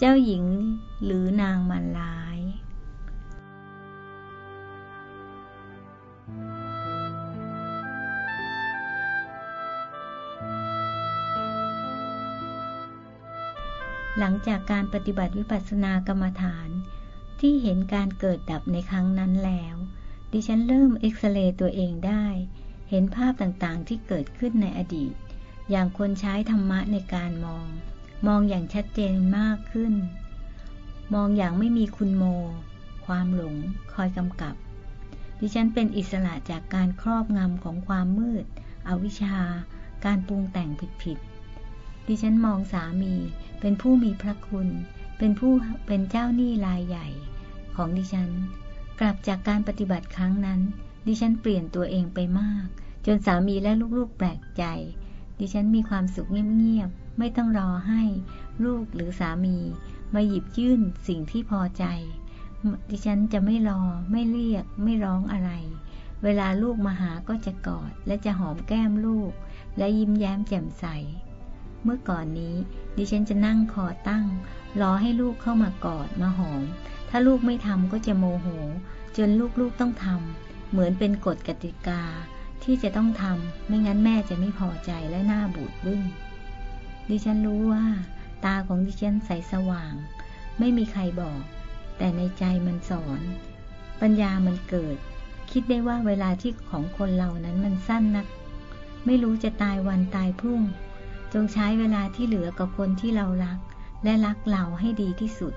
เจ้าหญิงหรือนางมันร้าย หลังจากการปฏิบัติวิปัสสนากรรมฐานที่เห็นการเกิดดับในครั้งนั้นแล้ว ดิฉันเริ่มเอ็กซเรย์ตัวเองได้ เห็นภาพต่างๆที่เกิดขึ้นในอดีต อย่างคนใช้ธรรมะในการมอง มองอย่างชัดเจนมากขึ้น มองอย่างไม่มีคุณโม ความหลงคอยกำกับ ดิฉันเป็นอิสระจากการครอบงำของความมืด อวิชชา การปรุงแต่งผิดๆ ดิฉันมองสามีเป็นผู้มีพระคุณ เป็นผู้เป็นเจ้าหนี้รายใหญ่ ของดิฉัน กลับจากการปฏิบัติครั้งนั้น ดิฉันเปลี่ยนตัวเองไปมาก จนสามีและลูกๆแปลกใจ ดิฉันมีความสุขเงียบๆ ไม่ต้องรอให้ลูกหรือสามีมาหยิบยื่นสิ่งที่พอใจ ดิฉันจะไม่รอไม่เรียกไม่ร้องอะไร เวลาลูกมาหาก็จะกอด และจะหอมแก้มลูก และยิ้มแย้มแจ่มใส เมื่อก่อนนี้ ดิฉันจะนั่งคอตั้ง รอให้ลูกเข้ามากอดมาหอม ถ้าลูกไม่ทำก็จะโมโห จนลูกๆต้องทำเหมือนเป็นกฎกติกาที่จะต้องทำไม่งั้นแม่จะไม่พอใจและหน้าบูดบึ้ง ดิฉันรู้ว่า ตาของดิฉันใสสว่าง ไม่มีใครบอก แต่ในใจมันสอน ปัญญามันเกิด คิดได้ว่าเวลาที่ของคนเรานั้นมันสั้นนัก ไม่รู้จะตายวันตายพรุ่ง จงใช้เวลาที่เหลือกับคนที่เรารัก และรักเราให้ดีที่สุด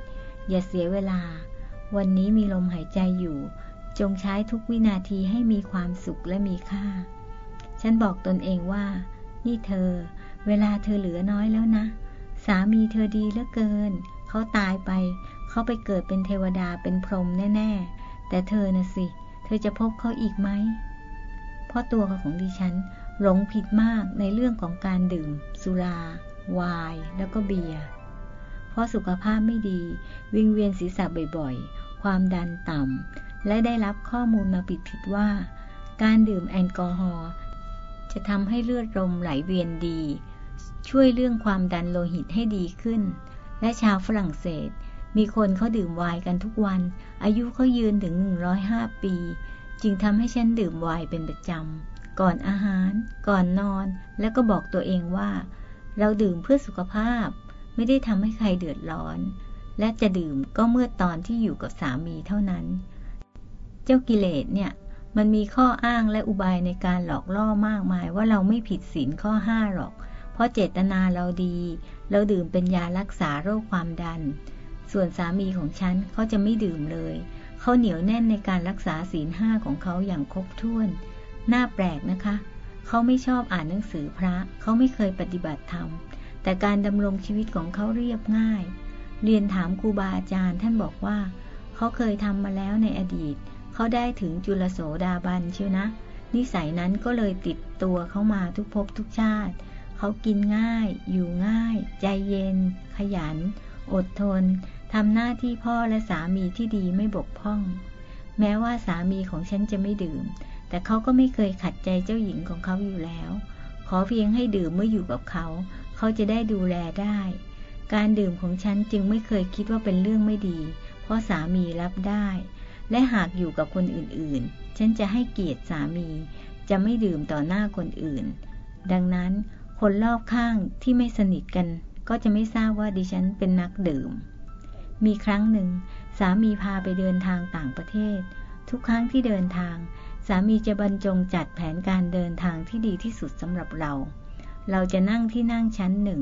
อย่าเสียเวลา วันนี้มีลมหายใจอยู่ จงใช้ทุกวินาทีให้มีความสุขและมีค่า ฉันบอกตนเองว่า นี่เธอ เวลาเธอเหลือน้อยแล้วนะ สามีเธอดีเหลือเกิน เขาตายไป เขาไปเกิดเป็นเทวดาเป็นพรหมแน่ ๆ แต่เธอน่ะสิ เธอจะพบเขาอีกไหม เพราะตัวของดิฉันหลงผิดมากในเรื่องของการดื่ม สุรา วาย แล้วก็เบียร์เพราะสุขภาพไม่ดี วิงเวียนศีรษะบ่อยๆ ความดันต่ำ และได้รับข้อมูลมาผิดๆว่า การดื่มแอลกอฮอล์จะทำให้เลือดลมไหลเวียนดี ช่วยเรื่องความดันโลหิตให้ดีขึ้น และชาวฝรั่งเศส มีคนเขาดื่มไวน์กันทุกวัน อายุเขายืนถึง 105 ปี จึงทำให้ฉันดื่มไวน์เป็นประจำ ก่อนอาหาร ก่อนนอน แล้วก็บอกตัวเองว่า เราดื่มเพื่อสุขภาพ ไม่ได้ทำให้ใครเดือดร้อน และจะดื่มก็เมื่อตอนที่อยู่กับสามีเท่านั้น เจ้ากิเลสเนี่ยมันมีข้ออ้างและอุบายในการหลอกล่อมากมายว่าเราไม่ผิดศีลข้อห้าหรอก ราะเจตนาเราดี เราดื่มเป็นยารักษาโรคความดัน ส่วนสามีของฉันเขาจะไม่ดื่มเลย เขาเหนียวแน่นในการรักษาศีลห้าของเขาอย่างครบถ้วน น่าแปลกนะคะ เขาไม่ชอบอ่านหนังสือพระ เขาไม่เคยปฏิบัติธรรม แต่การดำรงชีวิตของเขาเรียบง่าย เรียนถามครูบาอาจารย์ท่านบอกว่า เขาเคยทำมาแล้วในอดีต เขาได้ถึงจุลโสดาบันเชียวนะ นิสัยนั้นก็เลยติดตัวเขามาทุกภพทุกชาติ เขากินง่าย อยู่ง่าย ใจเย็น ขยัน อดทนทำหน้าที่พ่อและสามีที่ดีไม่บกพร่อง แม้ว่าสามีของฉันจะไม่ดื่ม แต่เขาก็ไม่เคยขัดใจเจ้าหญิงของเขาอยู่แล้ว ขอเพียงให้ดื่มเมื่ออยู่กับเขา เขาจะได้ดูแลได้ การดื่มของฉันจึงไม่เคยคิดว่าเป็นเรื่องไม่ดี เพราะสามีรับได้ และหากอยู่กับคนอื่นๆ ฉันจะให้เกียรติสามี จะไม่ดื่มต่อหน้าคนอื่น ดังนั้น คนรอบข้างที่ไม่สนิทกัน ก็จะไม่ทราบว่าดิฉันเป็นนักดื่ม มีครั้งหนึ่ง สามีพาไปเดินทางต่างประเทศ ทุกครั้งที่เดินทาง สามีจะบรรจงจัดแผนการเดินทางที่ดีที่สุดสำหรับเรา เราจะนั่งที่นั่งชั้นหนึ่ง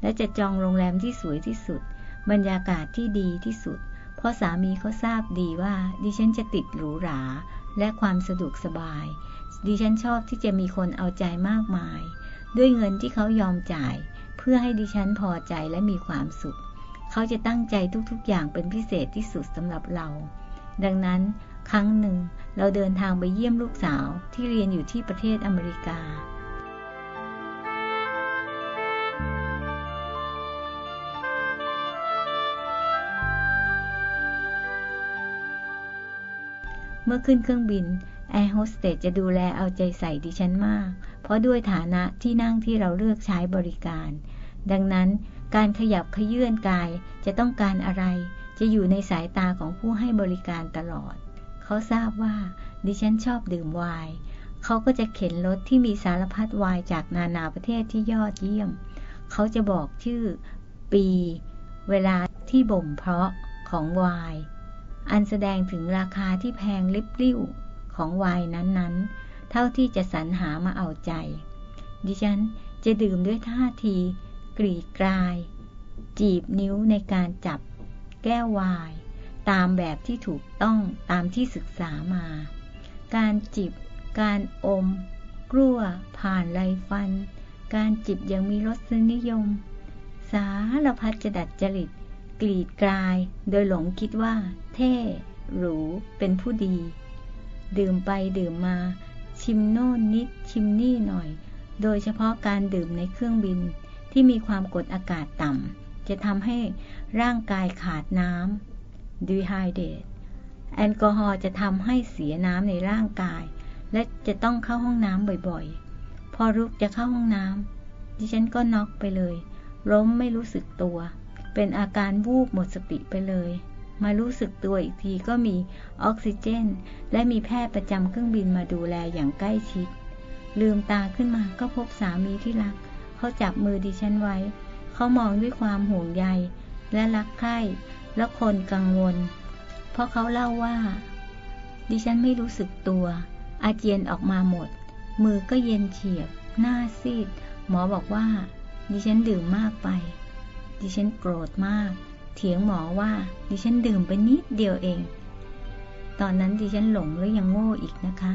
และจะจองโรงแรมที่สวยที่สุด บรรยากาศที่ดีที่สุด เพราะสามีเขาทราบดีว่า ดิฉันจะติดหรูหราและความสะดวกสบาย ดิฉันชอบที่จะมีคนเอาใจมากมาย ด้วยเงินที่เขายอมจ่าย เพื่อให้ดิฉันพอใจและมีความสุข เขาจะตั้งใจทุกๆ อย่างเป็นพิเศษที่สุดสำหรับเรา ดังนั้นครั้งหนึ่งเราเดินทางไปเยี่ยมลูกสาวที่เรียนอยู่ที่ประเทศอเมริกา เมื่อขึ้นเครื่องบินแอร์โฮสเตสจะดูแลเอาใจใส่ดิฉันมาก เพราะด้วยฐานะที่นั่งที่เราเลือกใช้บริการ ดังนั้นการขยับเขยื้อนกายจะต้องการอะไร จะอยู่ในสายตาของผู้ให้บริการตลอด เขาทราบว่า ดิฉันชอบดื่มไวน์เขาก็จะเข็นรถที่มีสารพัดไวน์จากนานาประเทศที่ยอดเยี่ยม เขาจะบอกชื่อ ปี เวลาที่บ่มเพาะของไวน์อันแสดงถึงราคาที่แพงลิบลิ่วของไวน์นั้นๆ เท่าที่จะสรรหามาเอาใจ ดิฉันจะดื่มด้วยท่าที กรีดกราย จีบนิ้วในการจับ แก้ววาย ตามแบบที่ถูกต้องตามที่ศึกษามา การจิบ การอมกลั้วผ่านไรฟัน การจิบยังมีรสนิยม สารพัดจะดัดจริต กรีดกราย โดยหลงคิดว่า เท่หรูเป็นผู้ดี ดื่มไปดื่มมา ชิมโน่นนิดชิมนี่หน่อย โดยเฉพาะการดื่มในเครื่องบินที่มีความกดอากาศต่ำ จะทำให้ร่างกายขาดน้ำ dehydrate แอลกอฮอล์จะทำให้เสียน้ำในร่างกาย และจะต้องเข้าห้องน้ำบ่อยๆ พอรุกจะเข้าห้องน้ำดิฉันก็น็อกไปเลยล้มไม่รู้สึกตัว เป็นอาการวูบหมดสติไปเลย มารู้สึกตัวอีกทีก็มีออกซิเจน และมีแพทย์ประจำเครื่องบินมาดูแลอย่างใกล้ชิด ลืมตาขึ้นมาก็พบสามีที่รัก เขาจับมือดิฉันไว้ เขามองด้วยความห่วงใย และรักใคร่และคนกังวล เพราะเขาเล่าว่า ดิฉันไม่รู้สึกตัว อาเจียนออกมาหมด มือก็เย็นเฉียบ หน้าซีด หมอบอกว่า ดิฉันดื่มมากไป ดิฉันโกรธมาก เถียงหมอว่าดิฉันดื่มไปนิดเดียวเอง ตอนนั้นดิฉันหลงแล้วยังโง่อีกนะคะ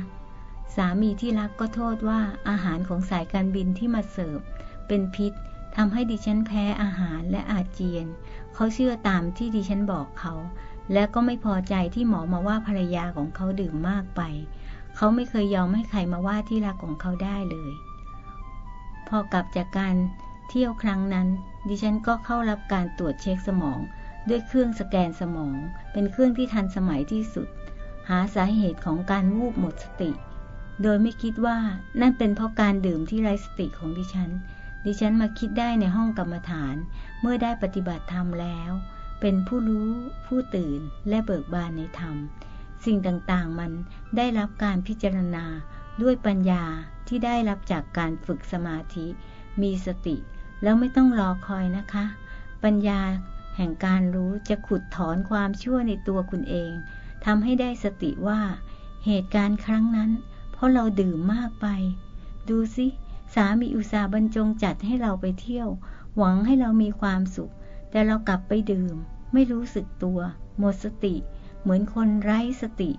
สามีที่รักก็โทษว่าอาหารของสายการบินที่มาเสิร์ฟเป็นพิษทำให้ดิฉันแพ้อาหารและอาเจียน เขาเชื่อตามที่ดิฉันบอกเขา และก็ไม่พอใจที่หมอมาว่าภรรยาของเขาดื่มมากไป เขาไม่เคยยอมให้ใครมาว่าที่รักของเขาได้เลย พอกลับจากการเที่ยวครั้งนั้น ดิฉันก็เข้ารับการตรวจเช็คสมอง ด้วยเครื่องสแกนสมอง เป็นเครื่องที่ทันสมัยที่สุด หาสาเหตุของการวูบหมดสติ โดยไม่คิดว่านั่นเป็นเพราะการดื่มที่ไร้สติของดิฉัน ดิฉันมาคิดได้ในห้องกรรมฐาน เมื่อได้ปฏิบัติธรรมแล้ว เป็นผู้รู้ผู้ตื่นและเบิกบานในธรรม สิ่งต่างๆมันได้รับการพิจารณาด้วยปัญญาที่ได้รับจากการฝึกสมาธิ มีสติ แล้วไม่ต้องรอคอยนะคะ ปัญญาแห่งการรู้จะขุดถอนความชั่วในตัวคุณเองทำให้ได้สติว่า เหตุการณ์ครั้งนั้น เพราะเราดื่มมากไป ดูสิสามีอุตสาบรรจงจัดให้เราไปเที่ยว หวังให้เรามีความสุข แต่เรากลับไปดื่ม ไม่รู้สึกตัวหมดสติ เหมือนคนไร้สติ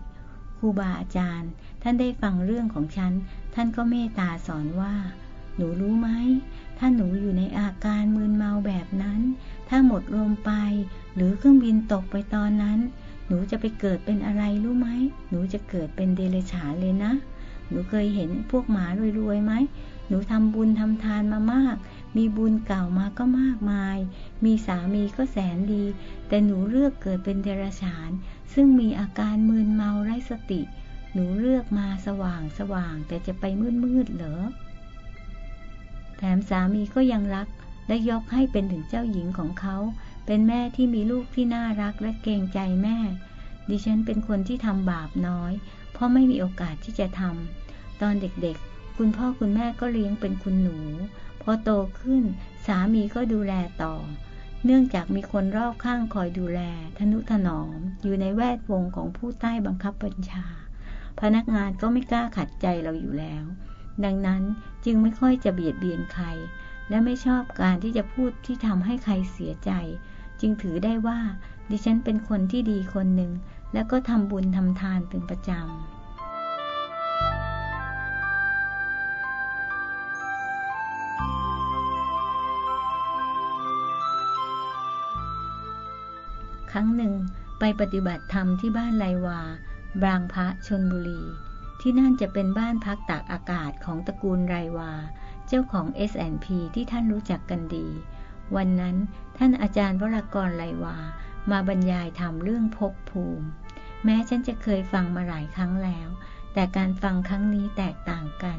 ครูบาอาจารย์ ท่านได้ฟังเรื่องของฉัน ท่านก็เมตตาสอนว่า หนูรู้ไหม ถ้าหนูอยู่ในอาการมึนเมาแบบนั้น ถ้าหมดลมไป หรือเครื่องบินตกไปตอนนั้น หนูจะไปเกิดเป็นอะไรรู้ไหม หนูจะเกิดเป็นเดรัจฉานเลยนะ หนูเคยเห็นพวกหมารวยๆไหม หนูทำบุญทำทานมามาก มีบุญเก่ามาก็มากมาย มีสามีก็แสนดี แต่หนูเลือกเกิดเป็นเดรัจฉาน ซึ่งมีอาการมึนเมาไร้สติ หนูเลือกมาสว่างสว่างแต่จะไปมืดมืดเหรอ แถมสามีก็ยังรัก และยกให้เป็นถึงเจ้าหญิงของเขา เป็นแม่ที่มีลูกที่น่ารักและเกรงใจแม่ ดิฉันเป็นคนที่ทำบาปน้อย เพราะไม่มีโอกาสที่จะทำตอนเด็กๆ คุณพ่อคุณแม่ก็เลี้ยงเป็นคุณหนู พอโตขึ้นสามีก็ดูแลต่อ เนื่องจากมีคนรอบข้างคอยดูแล ทนุถนอม อยู่ในแวดวงของผู้ใต้บังคับบัญชา พนักงานก็ไม่กล้าขัดใจเราอยู่แล้ว ดังนั้น จึงไม่ค่อยจะเบียดเบียนใคร และไม่ชอบการที่จะพูดที่ทำให้ใครเสียใจ จึงถือได้ว่า ดิฉันเป็นคนที่ดีคนหนึ่ง แล้วก็ทำบุญทำทานเป็นประจำครั้งหนึ่งไปปฏิบัติธรรมที่บ้านไลวา บางพระชนบุรี ที่นั่นจะเป็นบ้านพักตากอากาศของตระกูลไรวา เจ้าของ S&P ที่ท่านรู้จักกันดี วันนั้นท่านอาจารย์วรากรไลวา มาบรรยายธรรมเรื่องภพภูมิ แม้ฉันจะเคยฟังมาหลายครั้งแล้ว แต่การฟังครั้งนี้แตกต่างกัน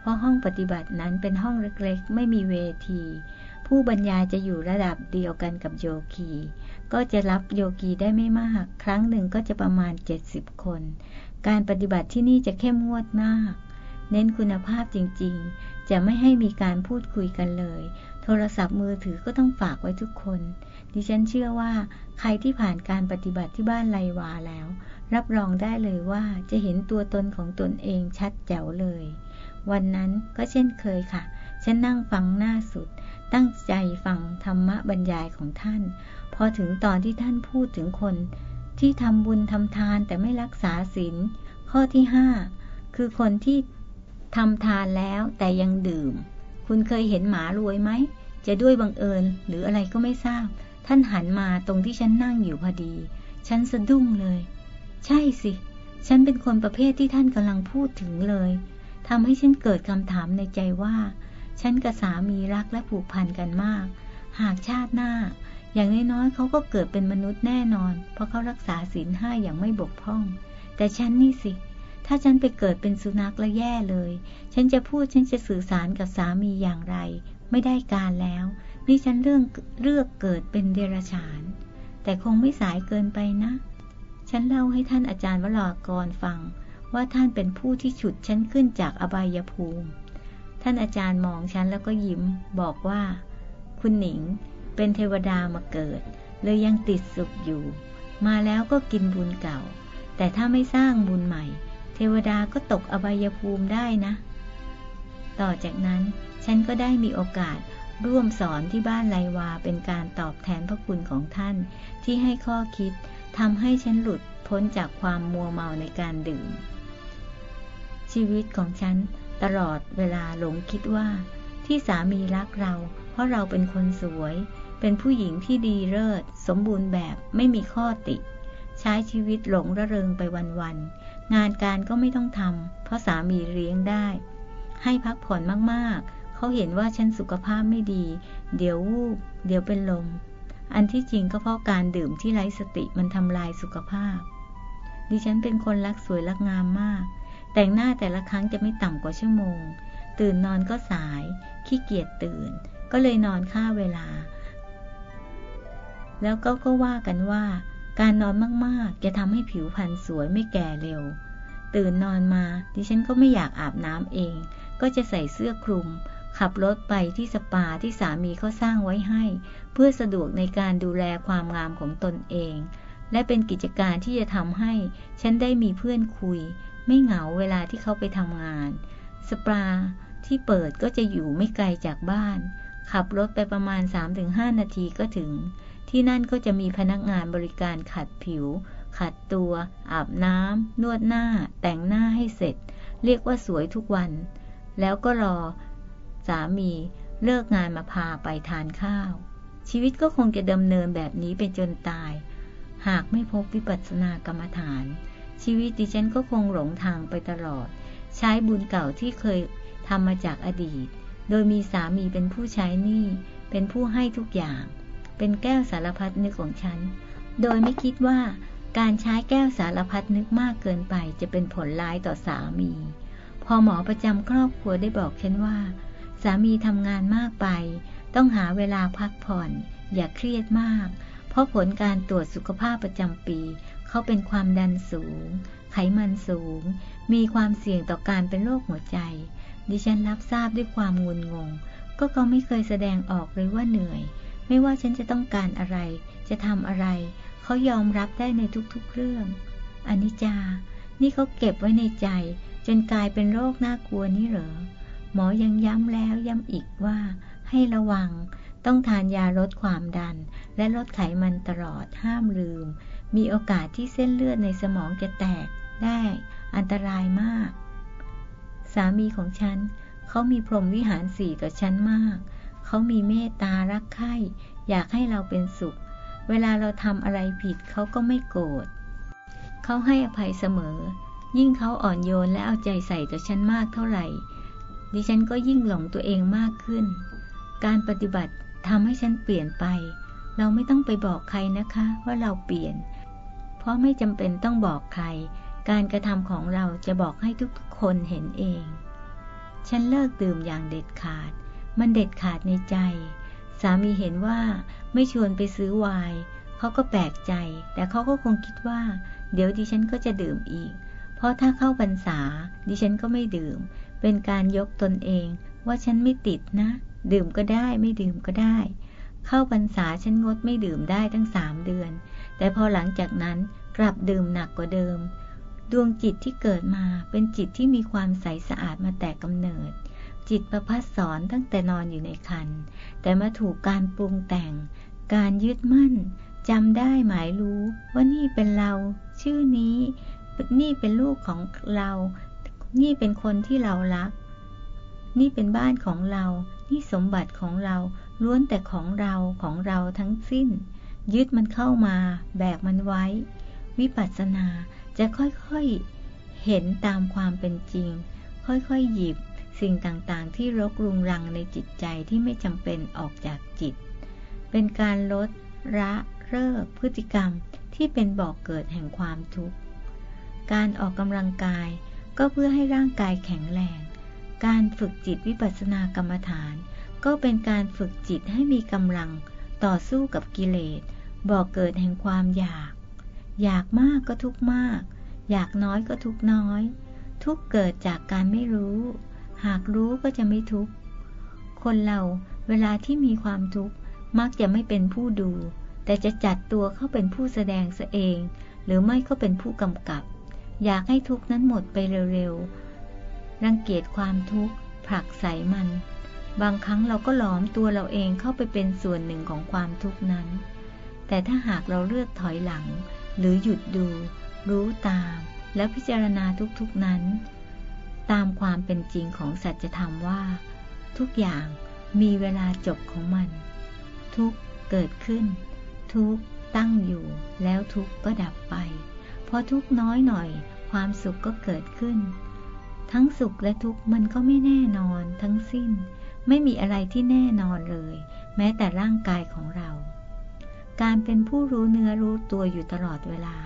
เพราะห้องปฏิบัตินั้นเป็นห้องเล็กๆ ไม่มีเวที ผู้บรรยายจะอยู่ระดับเดียวกันกับโยคี ก็จะรับโยคีได้ไม่มาก ครั้งหนึ่งก็จะประมาณ 70 คน การปฏิบัติที่นี่จะเข้มงวดมาก เน้นคุณภาพจริงๆ จะไม่ให้มีการพูดคุยกันเลย โทรศัพท์มือถือก็ต้องฝากไว้ทุกคน ดิฉันเชื่อว่าใครที่ผ่านการปฏิบัติที่บ้านไลวาแล้ว รับรองได้เลยว่าจะเห็นตัวตนของตนเองชัดแจ๋วเลย วันนั้นก็เช่นเคยค่ะ ฉันนั่งฟังหน้าสุด ตั้งใจฟังธรรมะบรรยายของท่าน พอถึงตอนที่ท่านพูดถึงคน ที่ทำบุญทำทานแต่ไม่รักษาศีลข้อที่ห้าคือคนที่ทำทานแล้วแต่ยังดื่ม คุณเคยเห็นหมารวยไหม จะด้วยบังเอิญหรืออะไรก็ไม่ทราบ ท่านหันมาตรงที่ฉันนั่งอยู่พอดี ฉันสะดุ้งเลย ใช่สิ ฉันเป็นคนประเภทที่ท่านกำลังพูดถึงเลยทำให้ฉันเกิดคำถามในใจว่า ฉันกับสามีรักและผูกพันกันมาก หากชาติหน้า อย่างน้อยๆเขาก็เกิดเป็นมนุษย์แน่นอน เพราะเขารักษาศีลห้าอย่างไม่บกพร่อง แต่ฉันนี่สิ ถ้าฉันไปเกิดเป็นสุนัขละแย่เลย ฉันจะพูดฉันจะสื่อสารกับสามีอย่างไร ไม่ได้การแล้ว นี่ฉันเรื่องเลือกเกิดเป็นเดรัจฉาน แต่คงไม่สายเกินไปนะ ฉันเล่าให้ท่านอาจารย์วรากรฟัง ว่าท่านเป็นผู้ที่ฉุดฉันขึ้นจากอบายภูมิ ท่านอาจารย์มองฉันแล้วก็ยิ้ม บอกว่า คุณหนิง เป็นเทวดามาเกิดเลยยังติดสุขอยู่ มาแล้วก็กินบุญเก่า แต่ถ้าไม่สร้างบุญใหม่ เทวดาก็ตกอบายภูมิได้นะ ต่อจากนั้นฉันก็ได้มีโอกาสร่วมสอนที่บ้านไลวาเป็นการตอบแทนพระคุณของท่าน ที่ให้ข้อคิดทำให้ฉันหลุดพ้นจากความมัวเมาในการดื่ม ชีวิตของฉันตลอดเวลาหลงคิดว่า ที่สามีรักเรา เพราะเราเป็นคนสวย เป็นผู้หญิงที่ดีเลิศ สมบูรณ์แบบไม่มีข้อติ ใช้ชีวิตหลงระเริงไปวันๆ งานการก็ไม่ต้องทำเพราะสามีเลี้ยงได้ ให้พักผ่อนมากๆ เขาเห็นว่าฉันสุขภาพไม่ดี เดี๋ยววูบ เดี๋ยวเป็นลม อันที่จริงก็เพราะการดื่มที่ไร้สติมันทำลายสุขภาพ ดิฉันเป็นคนรักสวยรักงามมาก แต่งหน้าแต่ละครั้งจะไม่ต่ำกว่าชั่วโมง ตื่นนอนก็สาย ขี้เกียจตื่นก็เลยนอนค่าเวลา แล้วก็ก็ว่ากันว่า การนอนมากๆ จะทำให้ผิวพรรณสวยไม่แก่เร็ว ตื่นนอนมาดิฉันก็ไม่อยากอาบน้ำเอง ก็จะใส่เสื้อคลุม ขับรถไปที่สปาที่สามีเขาสร้างไว้ให้ เพื่อสะดวกในการดูแลความงามของตนเอง และเป็นกิจการที่จะทำให้ฉันได้มีเพื่อนคุย ไม่เหงาเวลาที่เขาไปทำงาน สปาที่เปิดก็จะอยู่ไม่ไกลจากบ้าน ขับรถไปประมาณ 3-5 นาทีก็ถึง ที่นั่นก็จะมีพนักงานบริการขัดผิว ขัดตัว อาบน้ำนวดหน้า แต่งหน้าให้เสร็จ เรียกว่าสวยทุกวัน แล้วก็รอ สามีเลิกงานมาพาไปทานข้าว ชีวิตก็คงจะดำเนินแบบนี้ไปจนตาย หากไม่พบวิปัสสนากรรมฐาน ชีวิตดิฉันก็คงหลงทางไปตลอด ใช้บุญเก่าที่เคยทำมาจากอดีต โดยมีสามีเป็นผู้ใช้หนี้เป็นผู้ให้ทุกอย่าง เป็นแก้วสารพัดนึกของฉัน โดยไม่คิดว่าการใช้แก้วสารพัดนึกมากเกินไปจะเป็นผลร้ายต่อสามี พอหมอประจำครอบครัวได้บอกฉันว่า สามีทำงานมากไป ต้องหาเวลาพักผ่อน อย่าเครียดมาก เพราะผลการตรวจสุขภาพประจำปี เขาเป็นความดันสูง ไขมันสูง มีความเสี่ยงต่อการเป็นโรคหัวใจ ดิฉันรับทราบด้วยความงุนงง ก็เขาไม่เคยแสดงออกเลยว่าเหนื่อย ไม่ว่าฉันจะต้องการอะไร จะทำอะไร เขายอมรับได้ในทุกๆเรื่องอนิจจา นี่เขาเก็บไว้ในใจ จนกลายเป็นโรคน่ากลัวนี่เหรอ หมอยังย้ำแล้วย้ำอีกว่า ให้ระวัง ต้องทานยาลดความดัน และลดไขมันตลอดห้ามลืม มีโอกาสที่เส้นเลือดในสมองจะแตกได้ อันตรายมาก สามีของฉัน เขามีพรหมวิหารสี่ต่อฉันมาก เขามีเมตตารักใคร่อยากให้เราเป็นสุข เวลาเราทำอะไรผิดเขาก็ไม่โกรธเขาให้อภัยเสมอ ยิ่งเขาอ่อนโยนและเอาใจใส่ต่อฉันมากเท่าไหร่ ดิฉันก็ยิ่งหลงตัวเองมากขึ้น การปฏิบัติทำให้ฉันเปลี่ยนไป เราไม่ต้องไปบอกใครนะคะว่าเราเปลี่ยน เพราะไม่จำเป็นต้องบอกใคร การกระทำของเราจะบอกให้ทุกๆคนเห็นเอง ฉันเลิกดื่มอย่างเด็ดขาด มันเด็ดขาดในใจ สามีเห็นว่าไม่ชวนไปซื้อไวน์เขาก็แปลกใจ แต่เขาก็คงคิดว่า เดี๋ยวดิฉันก็จะดื่มอีก เพราะถ้าเข้าพรรษา ดิฉันก็ไม่ดื่ม เป็นการยกตนเอง ว่าฉันไม่ติดนะ ดื่มก็ได้ไม่ดื่มก็ได้ เข้าพรรษาฉันงดไม่ดื่มได้ตั้งสามเดือน แต่พอหลังจากนั้นกลับดื่มหนักกว่าเดิม ดวงจิตที่เกิดมาเป็นจิตที่มีความใสสะอาดมาแต่กำเนิด จิตประพัดสอนตั้งแต่นอนอยู่ในคัน แต่มาถูกการปรุงแต่ง การยึดมั่นจำได้หมายรู้ว่านี่เป็นเรา ชื่อนี้ นี่เป็นลูกของเรา นี่เป็นคนที่เรารัก นี่เป็นบ้านของเรา นี่สมบัติของเรา ล้วนแต่ของเราของเราทั้งสิ้น ยึดมันเข้ามา แบกมันไว้ วิปัสสนาจะค่อยๆ เห็นตามความเป็นจริง ค่อยๆ หยิบ สิ่งต่างๆ ที่รกรุงรังในจิตใจที่ไม่จำเป็นออกจากจิต เป็นการลดละเลิกพฤติกรรมที่เป็นบ่อกเกิดแห่งความทุกข์ การออกกำลังกายก็เพื่อให้ร่างกายแข็งแรง การฝึกจิตวิปัสสนากรรมฐาน ก็เป็นการฝึกจิตให้มีกำลังต่อสู้กับกิเลสบ่อกเกิดแห่งความอยาก อยากมากก็ทุกมาก อยากน้อยก็ทุกน้อย ทุกเกิดจากการไม่รู้ หากรู้ก็จะไม่ทุกข์ คนเราเวลาที่มีความทุกข์มักจะไม่เป็นผู้ดู แต่จะจัดตัวเข้าเป็นผู้แสดงซะเอง หรือไม่ก็เป็นผู้กำกับ อยากให้ทุกข์นั้นหมดไปเร็วๆ รังเกียจความทุกข์ผลักใส่มัน บางครั้งเราก็หลอมตัวเราเองเข้าไปเป็นส่วนหนึ่งของความทุกข์นั้น แต่ถ้าหากเราเลือกถอยหลัง หรือหยุดดู รู้ตาม แล้วพิจารณาทุกๆนั้น ตามความเป็นจริงของสัจธรรมว่า ทุกอย่างมีเวลาจบของมัน ทุกเกิดขึ้น ทุกตั้งอยู่แล้วทุกก็ดับไปพอทุกน้อยหน่อย ความสุขก็เกิดขึ้น ทั้งสุขและทุกข์มันก็ไม่แน่นอนทั้งสิ้น ไม่มีอะไรที่แน่นอนเลย แม้แต่ร่างกายของเรา การเป็นผู้รู้เนื้อรู้ตัวอยู่ตลอดเวลา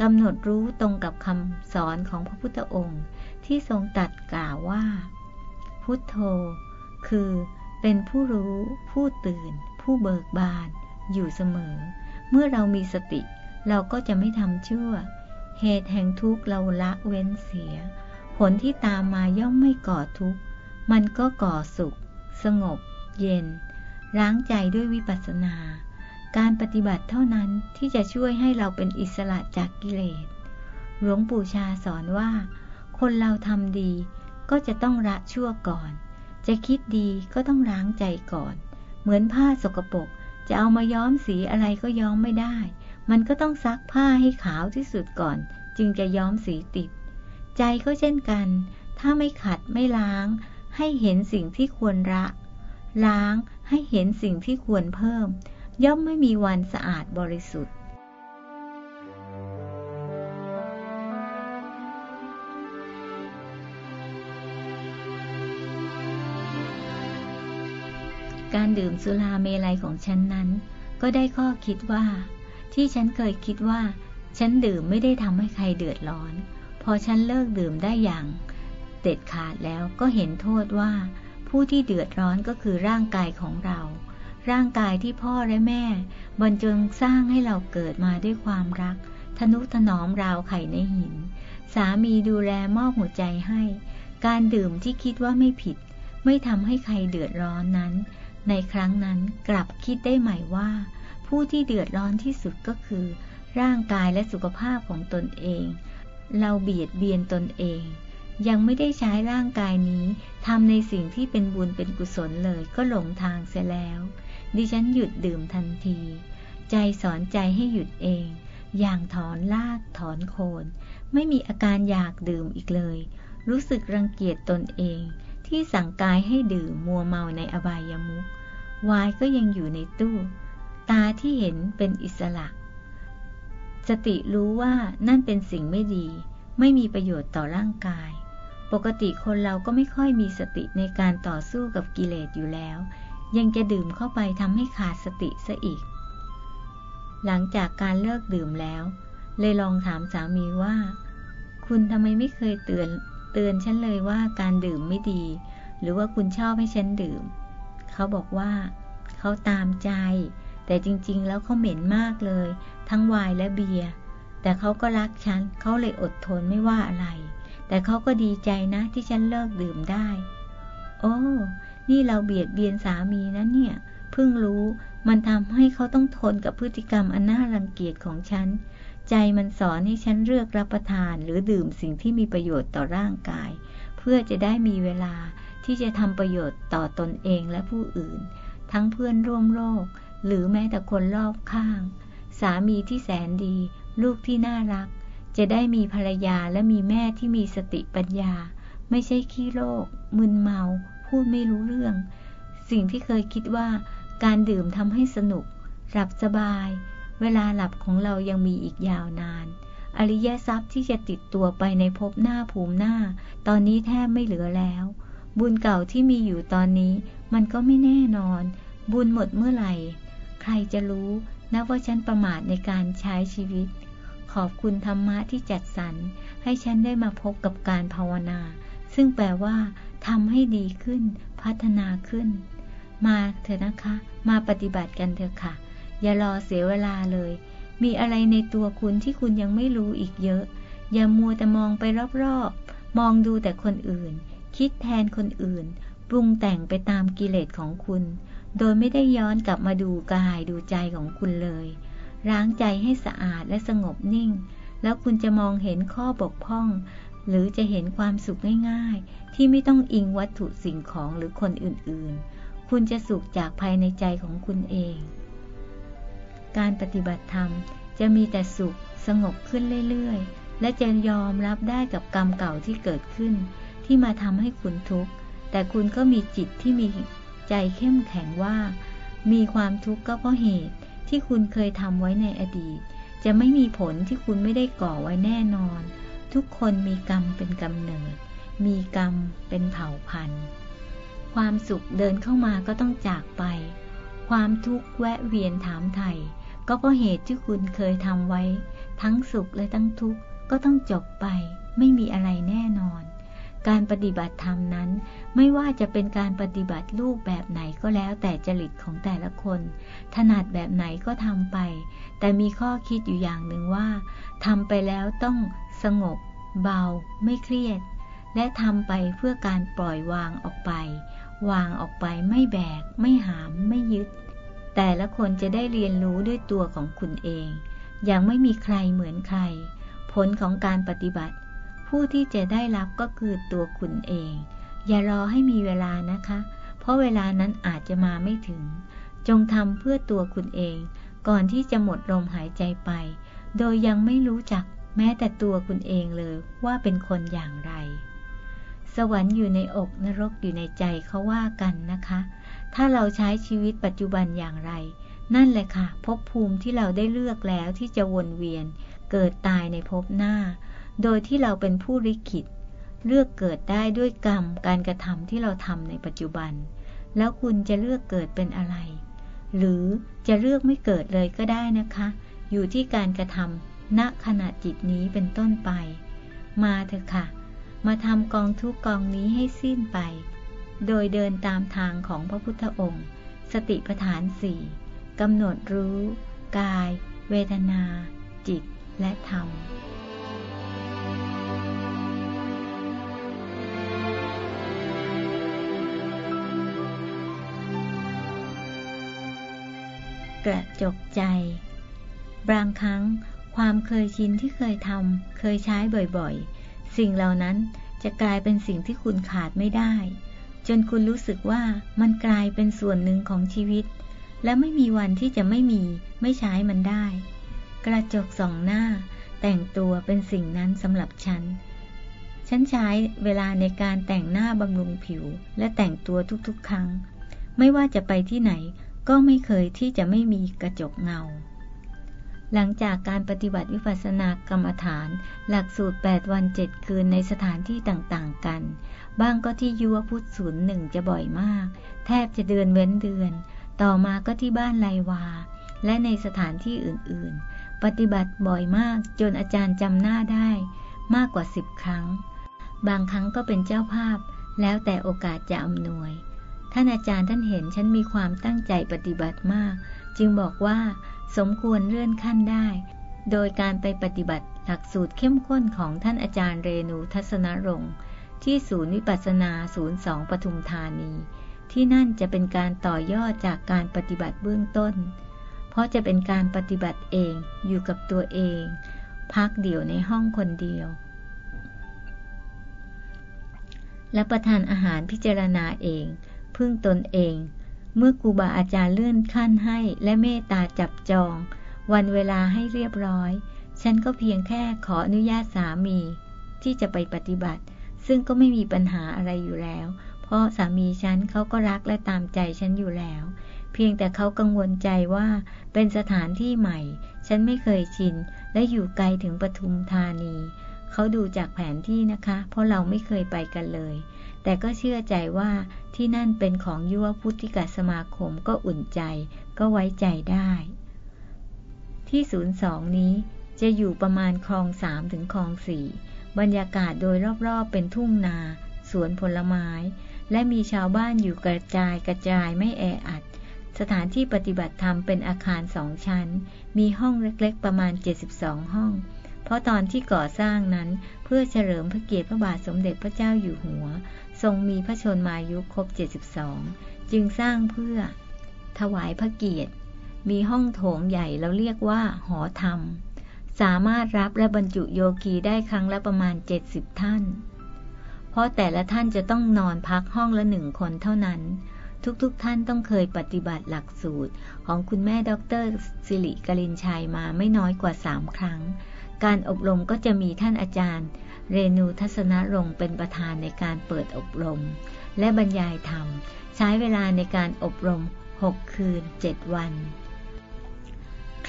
กำหนดรู้ตรงกับคำสอนของพระพุทธองค์ ที่ทรงตัดกล่าวว่า พุทโธ คือเป็นผู้รู้ ผู้ตื่น ผู้เบิกบาน อยู่เสมอ เมื่อเรามีสติ เราก็จะไม่ทำชั่ว เหตุแห่งทุกข์เราละเว้นเสีย ผลที่ตามมาย่อมไม่ก่อทุกข์ มันก็ก่อสุข สงบ เย็น ล้างใจด้วยวิปัสสนา การปฏิบัติเท่านั้นที่จะช่วยให้เราเป็นอิสระจากกิเลส หลวงปู่ชาสอนว่า คนเราทำดีก็จะต้องละชั่วก่อน จะคิดดีก็ต้องล้างใจก่อน เหมือนผ้าสกปรกจะเอามาย้อมสีอะไรก็ย้อมไม่ได้ มันก็ต้องซักผ้าให้ขาวที่สุดก่อน จึงจะย้อมสีติด ใจก็เช่นกัน ถ้าไม่ขัดไม่ล้าง ให้เห็นสิ่งที่ควรละล้างให้เห็นสิ่งที่ควรเพิ่ม ย่อมไม่มีวันสะอาดบริสุทธิ์ ดื่มสุราเมลัยของฉันนั้น ก็ได้ข้อคิดว่า ที่ฉันเคยคิดว่า ฉันดื่มไม่ได้ทำให้ใครเดือดร้อน พอฉันเลิกดื่มได้อย่างเด็ดขาดแล้วก็เห็นโทษว่า ผู้ที่เดือดร้อนก็คือร่างกายของเรา ร่างกายที่พ่อและแม่บรรจงสร้างให้เราเกิดมาด้วยความรัก ทนุถนอมราวไข่ในหิน สามีดูแลมอบหัวใจให้ การดื่มที่คิดว่าไม่ผิด ไม่ทำให้ใครเดือดร้อนนั้น ในครั้งนั้นกลับคิดได้ใหม่ว่า ผู้ที่เดือดร้อนที่สุดก็คือ ร่างกายและสุขภาพของตนเอง เราเบียดเบียนตนเอง ยังไม่ได้ใช้ร่างกายนี้ทำในสิ่งที่เป็นบุญเป็นกุศลเลยก็หลงทางเสียแล้ว ดิฉันหยุดดื่มทันที ใจสอนใจให้หยุดเอง อย่างถอนลากถอนโคน ไม่มีอาการอยากดื่มอีกเลย รู้สึกรังเกียจตนเองที่สั่งกายให้ดื่มมัวเมาในอบายามุข วายก็ยังอยู่ในตู้ ตาที่เห็นเป็นอิสระ สติรู้ว่านั่นเป็นสิ่งไม่ดี ไม่มีประโยชน์ต่อร่างกาย ปกติคนเราก็ไม่ค่อยมีสติในการต่อสู้กับกิเลสอยู่แล้ว ยังจะดื่มเข้าไปทำให้ขาดสติซะอีก หลังจากการเลิกดื่มแล้ว เลยลองถามสามีว่า คุณทำไมไม่เคยเตือนเตือนฉันเลยว่าการดื่มไม่ดี หรือว่าคุณชอบให้ฉันดื่ม เขาบอกว่าเขาตามใจ แต่จริงๆ แล้วเขาเหม็นมากเลย ทั้งไวน์และเบียร์แต่เขาก็รักฉันเขาเลยอดทนไม่ว่าอะไร แต่เขาก็ดีใจนะที่ฉันเลิกดื่มได้ โอ้นี่เราเบียดเบียนสามีนะเนี่ย เพิ่งรู้มันทำให้เขาต้องทนกับพฤติกรรมอันน่ารังเกียจของฉัน ใจมันสอนให้ฉันเลือกรับประทานหรือดื่มสิ่งที่มีประโยชน์ต่อร่างกาย เพื่อจะได้มีเวลา ที่จะทำประโยชน์ต่อตนเองและผู้อื่น ทั้งเพื่อนร่วมโลก หรือแม้แต่คนรอบข้าง สามีที่แสนดี ลูกที่น่ารัก จะได้มีภรรยาและมีแม่ที่มีสติปัญญา ไม่ใช่ขี้โรคมึนเมา พูดไม่รู้เรื่อง สิ่งที่เคยคิดว่าการดื่มทำให้สนุก หลับสบาย เวลาหลับของเรายังมีอีกยาวนาน อริยทรัพย์ที่จะติดตัวไปในภพหน้าภูมิหน้า ตอนนี้แทบไม่เหลือแล้ว บุญเก่าที่มีอยู่ตอนนี้ มันก็ไม่แน่นอน บุญหมดเมื่อไหร่ ใครจะรู้นะว่าฉันประมาทในการใช้ชีวิต ขอบคุณธรรมะที่จัดสรร ให้ฉันได้มาพบกับการภาวนา ซึ่งแปลว่าทำให้ดีขึ้น พัฒนาขึ้น มาเถอะนะคะ มาปฏิบัติกันเถอะค่ะ อย่ารอเสียเวลาเลย มีอะไรในตัวคุณที่คุณยังไม่รู้อีกเยอะ อย่ามัวแต่มองไปรอบๆ มองดูแต่คนอื่น คิดแทนคนอื่น ปรุงแต่งไปตามกิเลสของคุณ โดยไม่ได้ย้อนกลับมาดูกายดูใจของคุณเลย ล้างใจให้สะอาดและสงบนิ่ง แล้วคุณจะมองเห็นข้อบกพร่อง หรือจะเห็นความสุขง่ายๆ ที่ไม่ต้องอิงวัตถุสิ่งของหรือคนอื่นๆ คุณจะสุขจากภายในใจของคุณเอง การปฏิบัติธรรมจะมีแต่สุขสงบขึ้นเรื่อยๆ และจะยอมรับได้กับกรรมเก่าที่เกิดขึ้น ที่มาทำให้คุณทุกข์ แต่คุณก็มีจิตที่มีใจเข้มแข็งว่า มีความทุกข์ก็เพราะเหตุที่คุณเคยทำไว้ในอดีต จะไม่มีผลที่คุณไม่ได้ก่อไว้แน่นอน ทุกคนมีกรรมเป็นกำเนิด มีกรรมเป็นเผ่าพันธุ์ ความสุขเดินเข้ามาก็ต้องจากไป ความทุกข์แวะเวียนถามไถ่ก็เพราะเหตุที่คุณเคยทำไว้ ทั้งสุขและทั้งทุกข์ก็ต้องจบไป ไม่มีอะไรแน่นอน การปฏิบัติธรรมนั้น ไม่ว่าจะเป็นการปฏิบัติรูปแบบไหนก็แล้วแต่จริตของแต่ละคน ถนัดแบบไหนก็ทำไป แต่มีข้อคิดอยู่อย่างหนึ่งว่าทำไปแล้วต้องสงบ เบา ไม่เครียด และทำไปเพื่อการปล่อยวางออกไป วางออกไปไม่แบก ไม่หาม ไม่ยึด แต่ละคนจะได้เรียนรู้ด้วยตัวของคุณเอง อย่างไม่มีใครเหมือนใคร ผลของการปฏิบัติ ผู้ที่จะได้รับก็คือตัวคุณเอง อย่ารอให้มีเวลานะคะ เพราะเวลานั้นอาจจะมาไม่ถึง จงทำเพื่อตัวคุณเอง ก่อนที่จะหมดลมหายใจไป โดยยังไม่รู้จักแม้แต่ตัวคุณเองเลยว่าเป็นคนอย่างไร สวรรค์อยู่ในอกนรกอยู่ในใจเขาว่ากันนะคะ ถ้าเราใช้ชีวิตปัจจุบันอย่างไร นั่นแหละค่ะภพภูมิที่เราได้เลือกแล้วที่จะวนเวียน เกิดตายในภพหน้า โดยที่เราเป็นผู้ริขิต เลือกเกิดได้ด้วยกรรมการกระทำที่เราทำในปัจจุบัน แล้วคุณจะเลือกเกิดเป็นอะไร หรือจะเลือกไม่เกิดเลยก็ได้นะคะ อยู่ที่การกระทำณขณะจิตนี้เป็นต้นไป มาเถอะค่ะ มาทำกองทุกกองนี้ให้สิ้นไป โดยเดินตามทางของพระพุทธองค์ สติปัฏฐานสี่กำหนดรู้ กาย เวทนา จิตและธรรม กระจกใจ บางครั้งความเคยชินที่เคยทำเคยใช้บ่อยๆ สิ่งเหล่านั้นจะกลายเป็นสิ่งที่คุณขาดไม่ได้ จนคุณรู้สึกว่ามันกลายเป็นส่วนหนึ่งของชีวิต และไม่มีวันที่จะไม่มีไม่ใช้มันได้ กระจกสองหน้า แต่งตัวเป็นสิ่งนั้นสำหรับฉัน ฉันใช้เวลาในการแต่งหน้าบำรุงผิวและแต่งตัวทุกๆ ครั้ง ไม่ว่าจะไปที่ไหน ก็ไม่เคยที่จะไม่มีกระจกเงา หลังจากการปฏิบัติวิปัสสนากรรมฐาน หลักสูตร 8 วัน 7 คืนในสถานที่ต่างๆกัน บ้างก็ที่ยุวพุทธศูนย์หนึ่งจะบ่อยมาก แทบจะเดือนเว้นเดือน ต่อมาก็ที่บ้านไลวา และในสถานที่อื่นๆ ปฏิบัติบ่อยมากจนอาจารย์จำหน้าได้มากกว่าสิบครั้ง บางครั้งก็เป็นเจ้าภาพ แล้วแต่โอกาสจะอำนวย ท่านอาจารย์ท่านเห็นฉันมีความตั้งใจปฏิบัติมาก จึงบอกว่า สมควรเลื่อนขั้นได้ โดยการไปปฏิบัติหลักสูตรเข้มข้นของท่านอาจารย์เรนูทัศนรงค์ที่ศูนย์วิปัสนาศูนย์สองปทุมธานี ที่นั่นจะเป็นการต่อยอดจากการปฏิบัติเบื้องต้น เพราะจะเป็นการปฏิบัติเองอยู่กับตัวเอง พักเดี่ยวในห้องคนเดียว และประทานอาหารพิจารณาเอง พึ่งตนเอง เมื่อครูบาอาจารย์เลื่อนขั้นให้และเมตตาจับจอง วันเวลาให้เรียบร้อย ฉันก็เพียงแค่ขออนุญาตสามี ที่จะไปปฏิบัติ ซึ่งก็ไม่มีปัญหาอะไรอยู่แล้ว เพราะสามีฉันเขาก็รักและตามใจฉันอยู่แล้ว เพียงแต่เขากังวลใจว่าเป็นสถานที่ใหม่ ฉันไม่เคยชิน และอยู่ไกลถึงปทุมธานี เขาดูจากแผนที่นะคะ เพราะเราไม่เคยไปกันเลย แต่ก็เชื่อใจว่าที่นั่นเป็นของยุวพุทธิกสมาคมก็อุ่นใจก็ไว้ใจได้ ที่ศูนย์สองนี้จะอยู่ประมาณคลองสามถึงคลองสี่บรรยากาศโดยรอบๆเป็นทุ่งนา สวนผลไม้ และมีชาวบ้านอยู่กระจายกระจายไม่แออัด สถานที่ปฏิบัติธรรมเป็นอาคารสองชั้น มีห้องเล็กๆประมาณ 72 ห้อง เพราะตอนที่ก่อสร้างนั้นเพื่อเฉลิมพระเกียรติพระบาทสมเด็จพระเจ้าอยู่หัว ทรงมีพระชนมายุครบ 72 จึงสร้างเพื่อ ถวายพระเกียรติ มีห้องโถงใหญ่เราเรียกว่าหอธรรม สามารถรับและบรรจุโยคีได้ครั้งละประมาณ 70 ท่าน เพราะแต่ละท่านจะต้องนอนพักห้องละหนึ่งคนเท่านั้น ทุกๆทท่านต้องเคยปฏิบัติหลักสูตร ของคุณแม่ดรสิริกลินชัยมาไม่น้อยกว่าสามครั้ง การอบรมก็จะมีท่านอาจารย์ เรนูทัศนรงเป็นประธานในการเปิดอบรม และบรรยายธรรม ใช้เวลาในการอบรม 6 คืน 7 วัน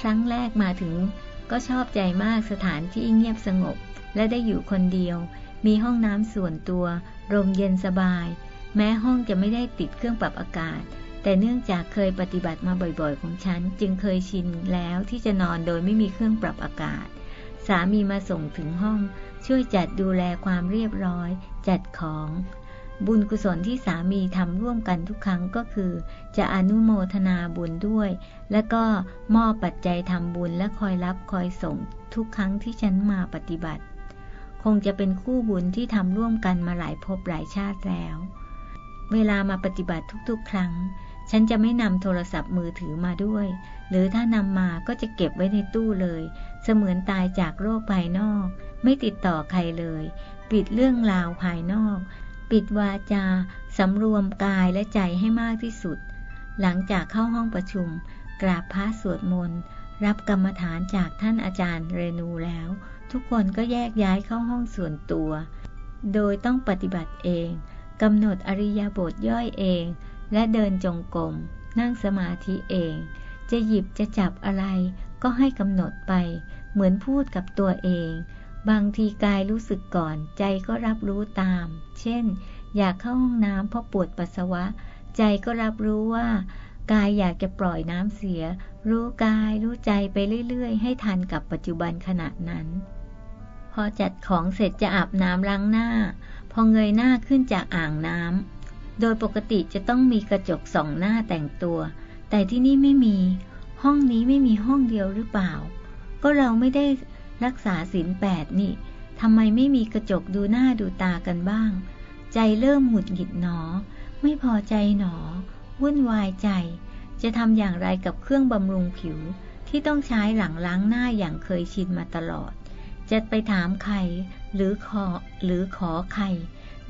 ครั้งแรกมาถึงก็ชอบใจมากสถานที่เงียบสงบ และได้อยู่คนเดียว มีห้องน้ำส่วนตัวลมเย็นสบาย แม้ห้องจะไม่ได้ติดเครื่องปรับอากาศ แต่เนื่องจากเคยปฏิบัติมาบ่อยๆ ของฉัน จึงเคยชินแล้วที่จะนอนโดยไม่มีเครื่องปรับอากาศ สามีมาส่งถึงห้อง ช่วยจัดดูแลความเรียบร้อย จัดของ บุญกุศลที่สามีทำร่วมกันทุกครั้งก็คือ จะอนุโมทนาบุญด้วย และก็มอบปัจจัยทำบุญและคอยรับคอยส่งทุกครั้งที่ฉันมาปฏิบัติ คงจะเป็นคู่บุญที่ทำร่วมกันมาหลายภพหลายชาติแล้ว เวลามาปฏิบัติทุกๆ ครั้ง ฉันจะไม่นำโทรศัพท์มือถือมาด้วย หรือถ้านำมาก็จะเก็บไว้ในตู้เลย เสมือนตายจากโลกภายนอก ไม่ติดต่อใครเลย ปิดเรื่องราวภายนอก ปิดวาจาสำรวมกายและใจให้มากที่สุด หลังจากเข้าห้องประชุม กราบพระสวดมนต์ รับกรรมฐานจากท่านอาจารย์เรนูแล้ว ทุกคนก็แยกย้ายเข้าห้องส่วนตัว โดยต้องปฏิบัติเองกำหนดอริยบทย่อยเอง และเดินจงกรมนั่งสมาธิเอง จะหยิบจะจับอะไร ก็ให้กำหนดไป เหมือนพูดกับตัวเอง บางทีกายรู้สึกก่อนใจก็รับรู้ตาม เช่น อยากเข้าห้องน้ำเพราะปวดปัสสาวะ ใจก็รับรู้ว่ากายอยากจะปล่อยน้ำเสีย รู้กายรู้ใจไปเรื่อย ๆ ให้ทันกับปัจจุบันขณะนั้น พอจัดของเสร็จจะอาบน้ำล้างหน้า พอเงยหน้าขึ้นจากอ่างน้ำ โดยปกติจะต้องมีกระจกสองหน้าแต่งตัว แต่ที่นี่ไม่มี ห้องนี้ไม่มีห้องเดียวหรือเปล่า ก็เราไม่ได้รักษาศีลแปดนี่ทำไมไม่มีกระจกดูหน้าดูตากันบ้าง ใจเริ่มหงุดหงิดหนอ ไม่พอใจหนอ วุ่นวายใจ จะทำอย่างไรกับเครื่องบำรุงผิวที่ต้องใช้หลังล้างหน้าอย่างเคยชินมาตลอด จะไปถามใคร หรือขอหรือขอใคร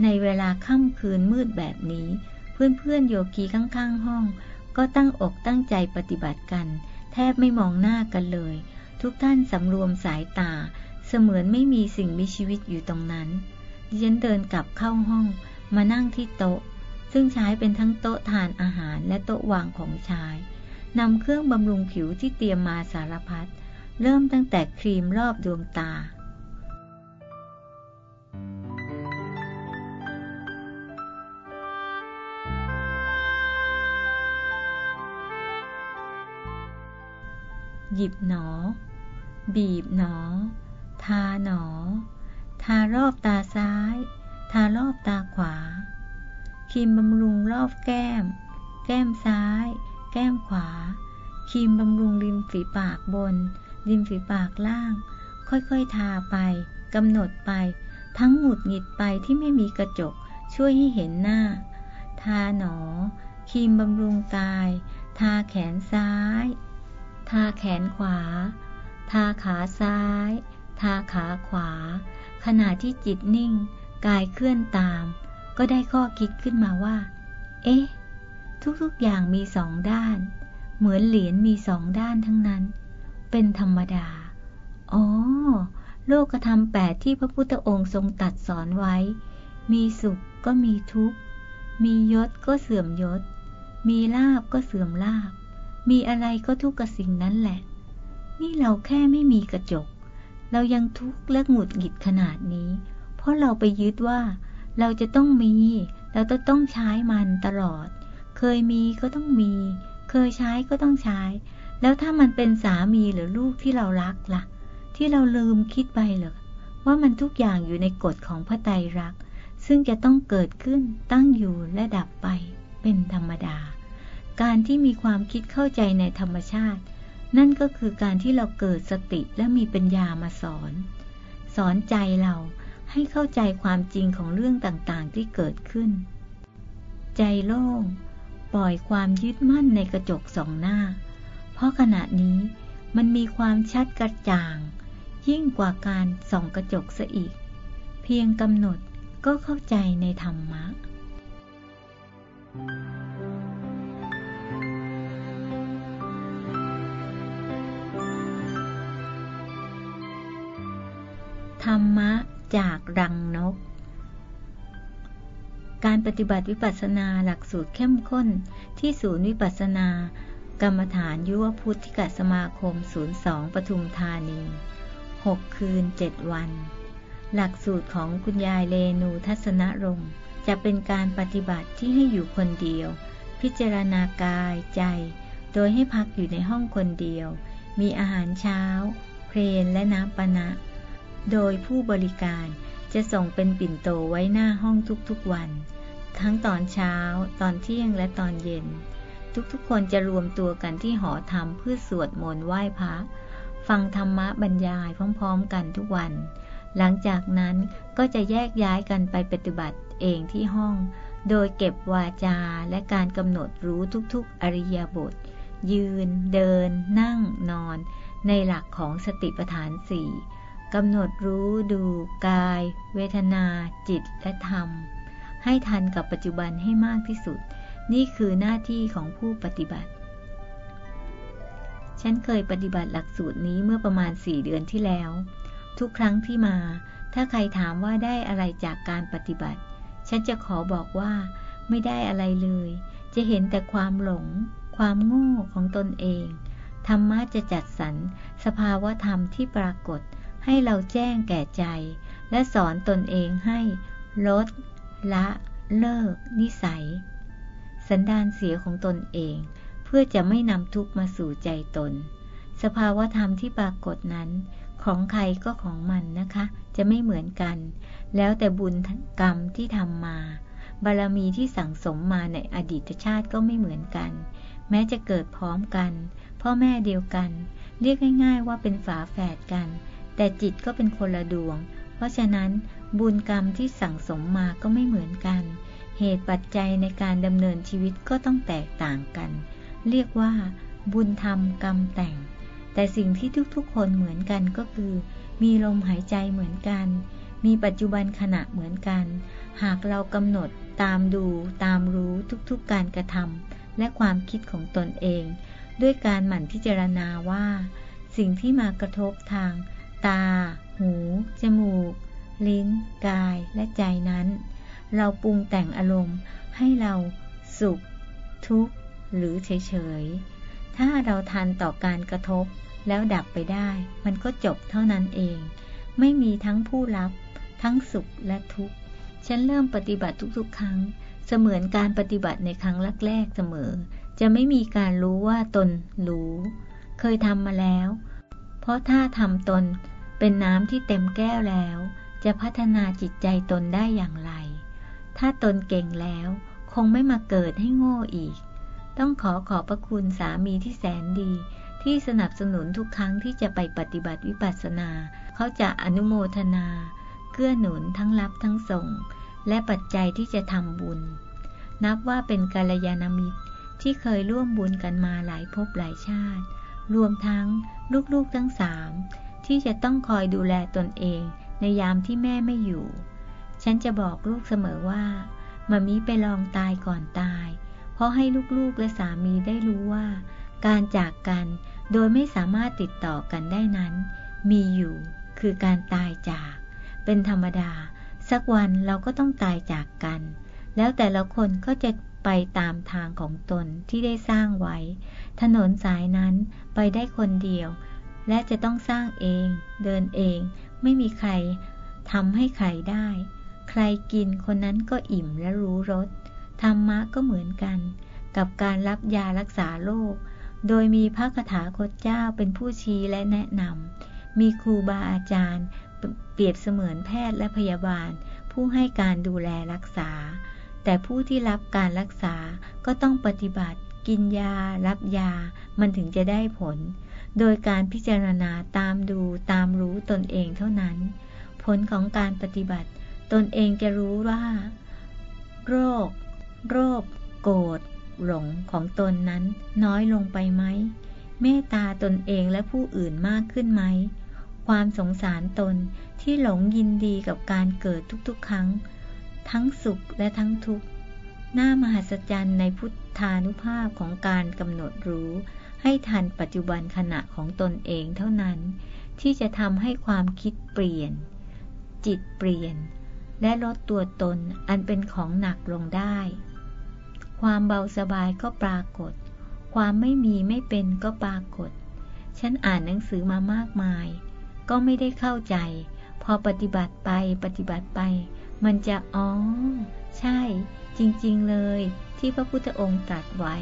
ในเวลาค่ำคืนมืดแบบนี้ เพื่อนๆโยกีข้างๆ ห้อง ก็ตั้งอกตั้งใจปฏิบัติกัน แทบไม่มองหน้ากันเลย ทุกท่านสำรวมสายตา เสมือนไม่มีสิ่งมีชีวิตอยู่ตรงนั้นดิฉันเดินกลับเข้าห้อง มานั่งที่โต๊ะ ซึ่งใช้เป็นทั้งโต๊ะทานอาหารและโต๊ะวางของชายนำเครื่องบำรุงผิวที่เตรียมมาสารพัดเริ่มตั้งแต่ครีมรอบดวงตา หยิบหนอ บีบหนอ ทาหนอ ทารอบตาซ้าย ทารอบตาขวาครีมบำรุงรอบแก้ม แก้มซ้าย แก้มขวาครีมบำรุงริมฝีปากบน ริมฝีปากล่าง ค่อยๆ ทาไปกำหนดไป ทั้งหงุดหงิดไปที่ไม่มีกระจก ช่วยให้เห็นหน้า ทาหนอครีมบำรุงกาย ทาแขนซ้าย ทาแขนขวา ทาขาซ้าย ทาขาขวา ขณะที่จิตนิ่ง กายเคลื่อนตาม ก็ได้ข้อคิดขึ้นมาว่า เอ๊ะ ทุกๆอย่างมีสองด้าน เหมือนเหรียญมีสองด้านทั้งนั้น เป็นธรรมดา อ๋อ โลกธรรมแปดที่พระพุทธองค์ทรงตัดสอนไว้ มีสุขก็มีทุกข์ มียศก็เสื่อมยศ มีลาบก็เสื่อมลาบ มีอะไรก็ทุกข์กับสิ่งนั้นแหละ นี่เราแค่ไม่มีกระจก เรายังทุกข์และหงุดหงิดขนาดนี้ เพราะเราไปยึดว่า เราจะต้องมี เราจะต้องใช้มันตลอด เคยมีก็ต้องมี เคยใช้ก็ต้องใช้ แล้วถ้ามันเป็นสามีหรือลูกที่เรารักละ่ะ ที่เราลืมคิดไปเหรอว่ามันทุกอย่างอยู่ในกฎของพระไตรรักษ์ซึ่งจะต้องเกิดขึ้นตั้งอยู่และดับไปเป็นธรรมดา การที่มีความคิดเข้าใจในธรรมชาติ นั่นก็คือการที่เราเกิดสติและมีปัญญามาสอน สอนใจเราให้เข้าใจความจริงของเรื่องต่างๆที่เกิดขึ้น ใจโล่ง ปล่อยความยึดมั่นในกระจกสองหน้า เพราะขณะนี้มันมีความชัดกระจ่าง ยิ่งกว่าการส่องกระจกซะอีก เพียงกำหนดก็เข้าใจในธรรมะ ธรรมะจากรังนก การปฏิบัติวิปัสสนาหลักสูตรเข้มข้นที่ศูนย์วิปัสสนากรรมฐานยุวพุทธิกสมาคม 02 ปทุมธานี 6 คืน 7 วัน หลักสูตรของคุณยายเลนูทัศนรงจะเป็นการปฏิบัติที่ให้อยู่คนเดียว พิจารณากายใจ โดยให้พักอยู่ในห้องคนเดียว มีอาหารเช้า เพลนและน้ำปนะ โดยผู้บริการจะส่งเป็นปิ่นโตไว้หน้าห้องทุกๆวัน ทั้งตอนเช้า ตอนเที่ยงและตอนเย็น ทุกๆคนจะรวมตัวกันที่หอธรรมเพื่อสวดมนต์ไหว้พระ ฟังธรรมะบรรยายพร้อมๆกันทุกวัน หลังจากนั้นก็จะแยกย้ายกันไปปฏิบัติเองที่ห้อง โดยเก็บวาจาและการกำหนดรู้ทุกๆ อริยบท ยืน เดิน นั่ง นอน ในหลักของสติปัฏฐานสี่ กำหนดรู้ดูกาย เวทนา จิตและธรรม ให้ทันกับปัจจุบันให้มากที่สุด นี่คือหน้าที่ของผู้ปฏิบัติ ฉันเคยปฏิบัติหลักสูตรนี้เมื่อประมาณสี่เดือนที่แล้ว ทุกครั้งที่มา ถ้าใครถามว่าได้อะไรจากการปฏิบัติ ฉันจะขอบอกว่า ไม่ได้อะไรเลย จะเห็นแต่ความหลง ความโง่ของตนเอง ธรรมะจะจัดสรรสภาวะธรรมที่ปรากฏ ให้เราแจ้งแก่ใจ และสอนตนเองให้ลด ละ เลิก นิสัย สันดานเสียของตนเอง เพื่อจะไม่นำทุกข์มาสู่ใจตน สภาวธรรมที่ปรากฏนั้นของใครก็ของมันนะคะ จะไม่เหมือนกัน แล้วแต่บุญกรรมที่ทำมา บารมีที่สั่งสมมาในอดีตชาติก็ไม่เหมือนกัน แม้จะเกิดพร้อมกัน พ่อแม่เดียวกัน เรียกง่ายๆว่าเป็นฝาแฝดกัน แต่จิตก็เป็นคนละดวง เพราะฉะนั้นบุญกรรมที่สั่งสมมาก็ไม่เหมือนกัน เหตุปัจจัยในการดำเนินชีวิตก็ต้องแตกต่างกัน เรียกว่า บุญธรรมกรรมแต่ง แต่สิ่งที่ทุกๆคนเหมือนกันก็คือ มีลมหายใจเหมือนกัน มีปัจจุบันขณะเหมือนกัน หากเรากำหนดตามดูตามรู้ทุกๆการกระทำและความคิดของตนเอง ด้วยการหมั่นพิจารณาว่า สิ่งที่มากระทบทาง ตา หู จมูก ลิ้น กายและใจนั้น เราปรุงแต่งอารมณ์ให้เราสุข ทุกข์ หรือเฉยๆ ถ้าเราทันต่อการกระทบแล้วดับไปได้ มันก็จบเท่านั้นเอง ไม่มีทั้งผู้รับ ทั้งสุขและทุกข์ ฉันเริ่มปฏิบัติทุกๆ ครั้ง เสมือนการปฏิบัติในครั้งแรกๆเสมอ จะไม่มีการรู้ว่าตนรู้ เคยทำมาแล้ว เพราะถ้าทำตน เป็นน้ำที่เต็มแก้วแล้ว จะพัฒนาจิตใจตนได้อย่างไร ถ้าตนเก่งแล้วคงไม่มาเกิดให้โง่อีก ต้องขอขอบพระคุณสามีที่แสนดี ที่สนับสนุนทุกครั้งที่จะไปปฏิบัติวิปัสสนา เขาจะอนุโมทนา เกื้อหนุนทั้งรับทั้งส่ง และปัจจัยที่จะทำบุญ นับว่าเป็นกาลยานามิตรที่เคยร่วมบุญกันมาหลายภพหลายชาติ รวมทั้งลูกๆทั้งสาม ที่จะต้องคอยดูแลตนเองในยามที่แม่ไม่อยู่ ฉันจะบอกลูกเสมอว่ามามีไปลองตายก่อนตาย เพราะให้ลูกๆและสามีได้รู้ว่า การจากกันโดยไม่สามารถติดต่อกันได้นั้น มีอยู่คือการตายจาก เป็นธรรมดา สักวันเราก็ต้องตายจากกัน แล้วแต่ละคนก็จะไปตามทางของตนที่ได้สร้างไว้ ถนนสายนั้นไปได้คนเดียว และจะต้องสร้างเอง เดินเอง ไม่มีใครทำให้ใครได้ ใครกินคนนั้นก็อิ่มและรู้รสธรรมะก็เหมือนกัน กับการรับยารักษาโรคโดยมีพระคาถาคตเจ้าเป็นผู้ชี้และแนะนำมีครูบาอาจารย์ เปรียบเสมือนแพทย์และพยาบาล ผู้ให้การดูแลรักษา แต่ผู้ที่รับการรักษาก็ต้องปฏิบัติ กินยา รับยา มันถึงจะได้ผล โดยการพิจารณาตามดูตามรู้ตนเองเท่านั้น ผลของการปฏิบัติ ตนเองจะรู้ว่า โรค โรค โกรธหลงของตนนั้นน้อยลงไปไหม เมตตาตนเองและผู้อื่นมากขึ้นไหม ความสงสารตนที่หลงยินดีกับการเกิดทุกๆ ครั้ง ทั้งสุขและทั้งทุกข์ หน่ามหัศจรรย์ในพุทธานุภาพของการกำหนดรู้ ให้ทันปัจจุบันขณะของตนเองเท่านั้น ที่จะทำให้ความคิดเปลี่ยน จิตเปลี่ยน และลดตัวตนอันเป็นของหนักลงได้ ความเบาสบายก็ปรากฏ ความไม่มีไม่เป็นก็ปรากฏ ฉันอ่านหนังสือมามากมาย ก็ไม่ได้เข้าใจ พอปฏิบัติไปปฏิบัติไป มันจะอ๋อใช่ จริง ๆ เลยที่พระพุทธองค์ตรัสไว้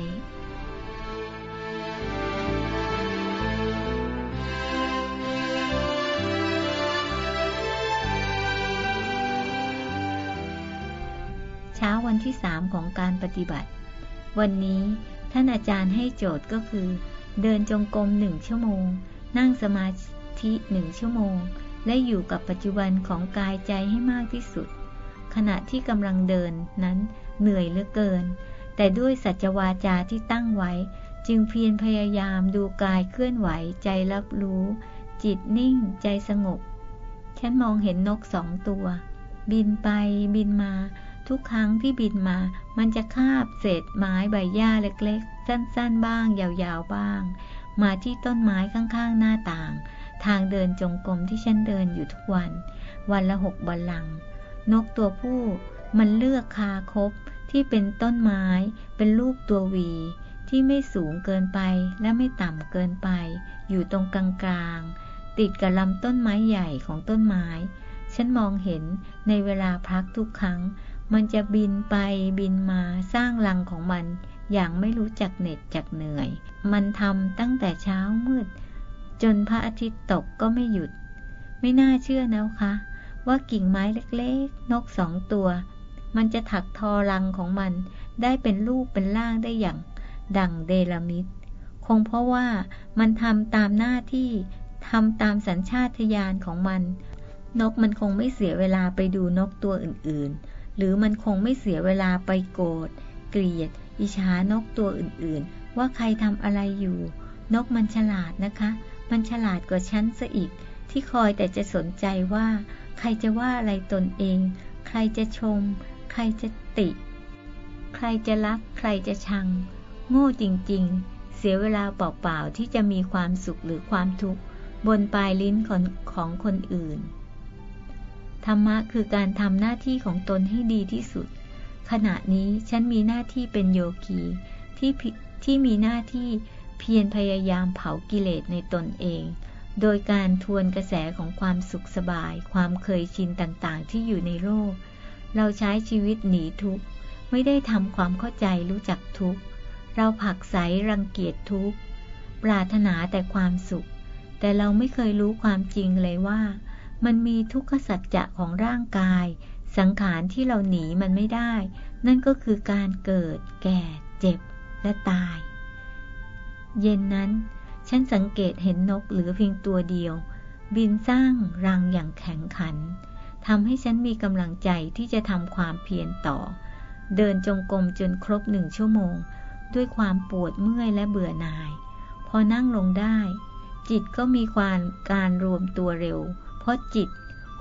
เช้าวันที่สามของการปฏิบัติ วันนี้ท่านอาจารย์ให้โจทย์ก็คือ เดินจงกรมหนึ่งชั่วโมง นั่งสมาธิหนึ่งชั่วโมง และอยู่กับปัจจุบันของกายใจให้มากที่สุด ขณะที่กำลังเดินนั้นเหนื่อยเหลือเกิน แต่ด้วยสัจวาจาที่ตั้งไว้ จึงเพียรพยายามดูกายเคลื่อนไหวใจรับรู้ จิตนิ่งใจสงบฉันมองเห็นนกสองตัว บินไปบินมา ทุกครั้งที่บินมา มันจะคาบเศษไม้ใบหญ้าเล็กๆ สั้นๆ บ้าง ยาวๆ บ้าง มาที่ต้นไม้ข้างๆ หน้าต่าง ทางเดินจงกรมที่ฉันเดินอยู่ทุกวัน วันละหกบัลลัง นกตัวผู้มันเลือกคาคบที่เป็นต้นไม้ เป็นรูปตัววี ที่ไม่สูงเกินไปและไม่ต่ำเกินไป อยู่ตรงกลางกลางติดกับลำต้นไม้ใหญ่ของต้นไม้ฉันมองเห็นในเวลาพักทุกครั้ง มันจะบินไปบินมาสร้างรังของมัน อย่างไม่รู้จักเหน็ดจักเหนื่อย มันทำตั้งแต่เช้ามืด จนพระอาทิตย์ตกก็ไม่หยุด ไม่น่าเชื่อนะคะ ว่ากิ่งไม้เล็กๆ นกสองตัว มันจะถักทอรังของมัน ได้เป็นรูปเป็นร่างได้อย่างดังเดลมิดคงเพราะว่ามันทำตามหน้าที่ทำตามสัญชาตญาณของมัน นกมันคงไม่เสียเวลาไปดูนกตัวอื่นๆ หรือมันคงไม่เสียเวลาไปโกรธเกลียด อิจฉานกตัวอื่นๆ ว่าใครทำอะไรอยู่ นกมันฉลาดนะคะ มันฉลาดกว่าฉันซะอีก ที่คอยแต่จะสนใจว่า ใครจะว่าอะไรตนเอง ใครจะชม ใครจะติ ใครจะรัก ใครจะชัง โง่จริงๆ เสียเวลาเปล่าๆที่จะมีความสุขหรือความทุกข์บนปลายลิ้นของของคนอื่น ธรรมะคือการทำหน้าที่ของตนให้ดีที่สุด ขณะนี้ฉันมีหน้าที่เป็นโยคีที่ที่มีหน้าที่เพียรพยายามเผากิเลสในตนเอง โดยการทวนกระแสของความสุขสบาย ความเคยชินต่างๆ ที่อยู่ในโลก เราใช้ชีวิตหนีทุกข์ ไม่ได้ทำความเข้าใจรู้จักทุกข์ เราผักใสรังเกียจทุกข์ ปรารถนาแต่ความสุข แต่เราไม่เคยรู้ความจริงเลยว่า มันมีทุกขสัจจะของร่างกาย สังขารที่เราหนีมันไม่ได้ นั่นก็คือการเกิด แก่ เจ็บ และตาย เย็นนั้น ฉันสังเกตเห็นนกเหลือเพียงตัวเดียว บินสร้างรังอย่างแข็งขันทำให้ฉันมีกำลังใจที่จะทำความเพียรต่อ เดินจงกรมจนครบหนึ่งชั่วโมง ด้วยความปวดเมื่อยและเบื่อหน่าย พอนั่งลงได้ จิตก็มีความการรวมตัวเร็ว ราะจิต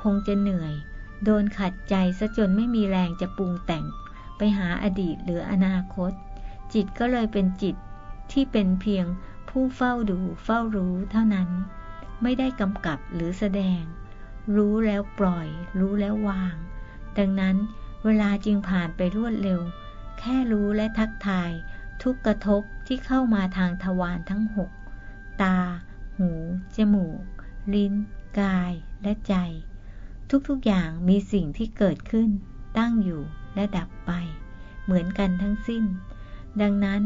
คงจะเหนื่อย โดนขัดใจซะจนไม่มีแรงจะปรุงแต่ง ไปหาอดีตหรืออนาคต จิตก็เลยเป็นจิตที่เป็นเพียงผู้เฝ้าดูเฝ้ารู้เท่านั้น ไม่ได้กำกับหรือแสดง รู้แล้วปล่อย รู้แล้ววาง ดังนั้นเวลาจึงผ่านไปรวดเร็ว แค่รู้และทักทาย ทุกกระทบที่เข้ามาทางทวารทั้งหกตา หู จมูก ลิ้น กาย และใจ ทุกๆอย่างมีสิ่งที่เกิดขึ้น ตั้งอยู่และดับไป เหมือนกันทั้งสิ้น ดังนั้น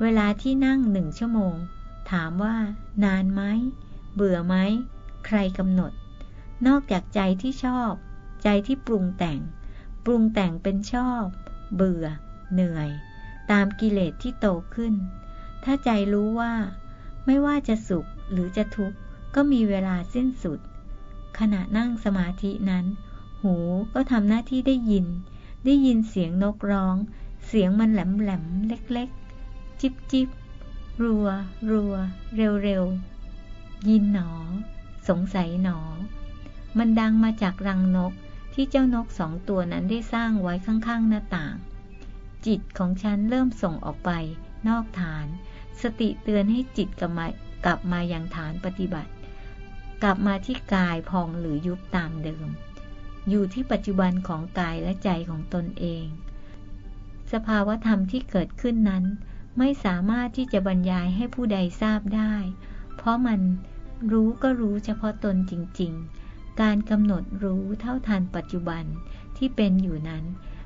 เวลาที่นั่งหนึ่งชั่วโมง ถามว่า นานไหม เบื่อไหม ใครกำหนด นอกจากใจที่ชอบ ใจที่ปรุงแต่ง ปรุงแต่งเป็นชอบ เบื่อ เหนื่อย ตามกิเลสที่โตขึ้น ถ้าใจรู้ว่า ไม่ว่าจะสุขหรือจะทุกข์ก็มีเวลาสิ้นสุด ขณะนั่งสมาธินั้น หูก็ทำหน้าที่ได้ยิน ได้ยินเสียงนกร้อง เสียงมันแหลมแหลมเล็กๆ จิบจิบรัว รัว เร็วเร็วยินหนอ สงสัยหนอ มันดังมาจากรังนกที่เจ้านกสองตัวนั้นได้สร้างไว้ข้างๆหน้าต่าง จิตของฉันเริ่มส่งออกไปนอกฐาน สติเตือนให้จิตกลับมา กลับมายังฐานปฏิบัติ กลับมาที่กายพองหรือยุบตามเดิม อยู่ที่ปัจจุบันของกายและใจของตนเอง สภาวธรรมที่เกิดขึ้นนั้น ไม่สามารถที่จะบรรยายให้ผู้ใดทราบได้ เพราะมันรู้ก็รู้เฉพาะตนจริง ๆ การกำหนดรู้เท่าทันปัจจุบันที่เป็นอยู่นั้น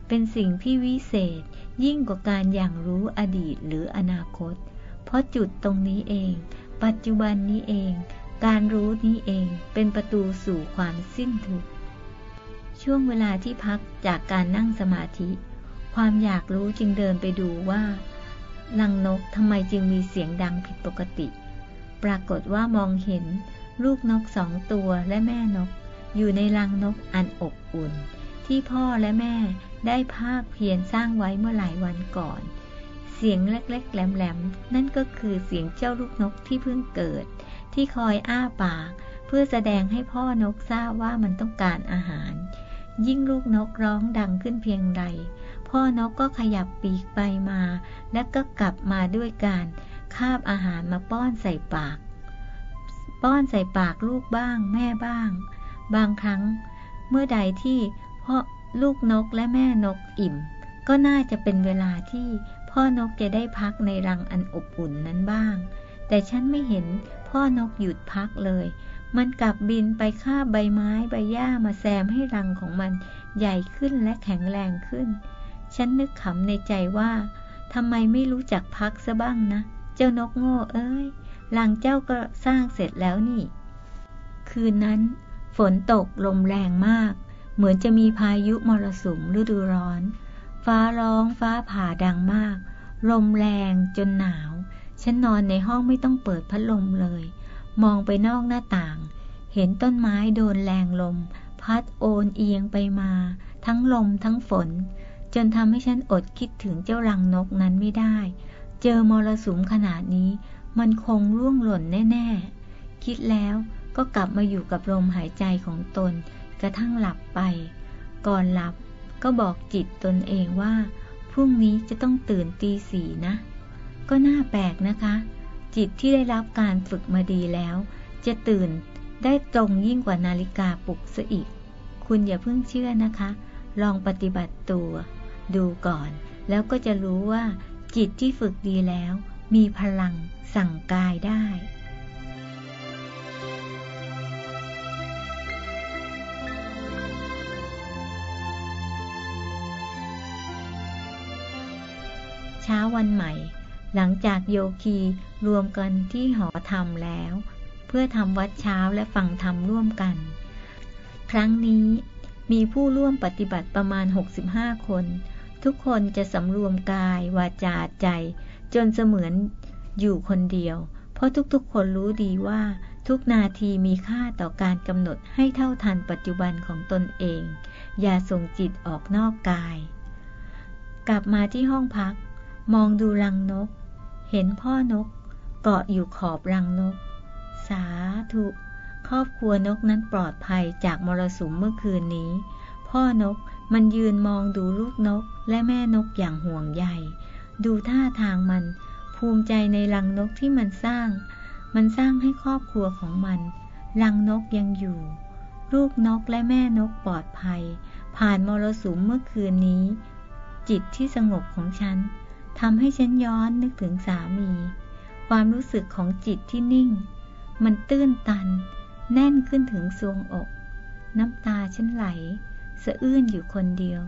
เป็นสิ่งที่วิเศษยิ่งกว่าการอย่างรู้อดีตหรืออนาคต เพราะจุดตรงนี้เอง ปัจจุบันนี้เอง การรู้นี้เองเป็นประตูสู่ความสิ้นทุกข์ช่วงเวลาที่พักจากการนั่งสมาธิ ความอยากรู้จึงเดินไปดูว่าลังนกทำไมจึงมีเสียงดังผิดปกติ ปรากฏว่ามองเห็นลูกนกสองตัวและแม่นก อยู่ในรังนกอันอบอุ่น ที่พ่อและแม่ได้ภาคเพียรสร้างไว้เมื่อหลายวันก่อน เสียงเล็กๆแหลมๆ นั่นก็คือเสียงเจ้าลูกนกที่เพิ่งเกิด ที่คอยอ้าปาก เพื่อแสดงให้พ่อนกทราบว่ามันต้องการอาหาร ยิ่งลูกนกร้องดังขึ้นเพียงไรพ่อนกก็ขยับปีกไปมา และก็กลับมาด้วยการคาบอาหารมาป้อนใส่ปาก ป้อนใส่ปากลูกบ้าง แม่บ้าง บางครั้ง เมื่อใดที่พ่อลูกนกและแม่นกอิ่ม ก็น่าจะเป็นเวลาที่พ่อนกจะได้พักในรังอันอบอุ่นนั้นบ้าง แต่ฉันไม่เห็น พ่อนกหยุดพักเลย มันกลับบินไปคาบใบไม้ใบหญ้ามาแซมให้รังของมันใหญ่ขึ้นและแข็งแรงขึ้น ฉันนึกขำในใจว่าทำไมไม่รู้จักพักซะบ้างนะ เจ้านกโง่เอ้ยรังเจ้าก็สร้างเสร็จแล้วนี่ คืนนั้น ฝนตกลมแรงมาก เหมือนจะมีพายุมรสุมฤดูร้อน ฟ้าร้องฟ้าผ่าดังมาก ลมแรงจนหนาว ฉันนอนในห้องไม่ต้องเปิดพัดลมเลย มองไปนอกหน้าต่าง เห็นต้นไม้โดนแรงลม พัดโอนเอียงไปมา ทั้งลมทั้งฝน จนทำให้ฉันอดคิดถึงเจ้ารังนกนั้นไม่ได้ เจอมรสุมขนาดนี้ มันคงร่วงหล่นแน่ ๆ คิดแล้วก็กลับมาอยู่กับลมหายใจของตน กระทั่งหลับไป ก่อนหลับก็บอกจิตตนเองว่า พรุ่งนี้จะต้องตื่นตีสี่นะ ก็น่าแปลกนะคะ จิตที่ได้รับการฝึกมาดีแล้ว จะตื่นได้ตรงยิ่งกว่านาฬิกาปลุกซะอีก คุณอย่าเพิ่งเชื่อนะคะ ลองปฏิบัติตัว ดูก่อน แล้วก็จะรู้ว่า จิตที่ฝึกดีแล้ว มีพลังสั่งกายได้ช้าวันใหม่ หลังจากโยคีรวมกันที่หอธรรมแล้ว เพื่อทำวัดเช้าและฟังธรรมร่วมกัน ครั้งนี้มีผู้ร่วมปฏิบัติประมาณ 65 คน ทุกคนจะสำรวมกายวาจาใจ จนเสมือนอยู่คนเดียว เพราะทุกๆ คนรู้ดีว่าทุกนาทีมีค่าต่อการกำหนดให้เท่าทันปัจจุบันของตนเอง อย่าส่งจิตออกนอกกาย กลับมาที่ห้องพัก มองดูรังนก เห็นพ่อนกเกาะอยู่ขอบรังนก สาธุ ครอบครัวนกนั้นปลอดภัยจากมรสุมเมื่อคืนนี้ พ่อนกมันยืนมองดูลูกนกและแม่นกอย่างห่วงใย ดูท่าทางมัน ภูมิใจในรังนกที่มันสร้าง มันสร้างให้ครอบครัวของมัน รังนกยังอยู่ ลูกนกและแม่นกปลอดภัย ผ่านมรสุมเมื่อคืนนี้ จิตที่สงบของฉัน ทำให้ฉันย้อนนึกถึงสามี ความรู้สึกของจิตที่นิ่ง มันตื้นตัน แน่นขึ้นถึงทรวงอก น้ำตาฉันไหล สะอื้นอยู่คนเดียว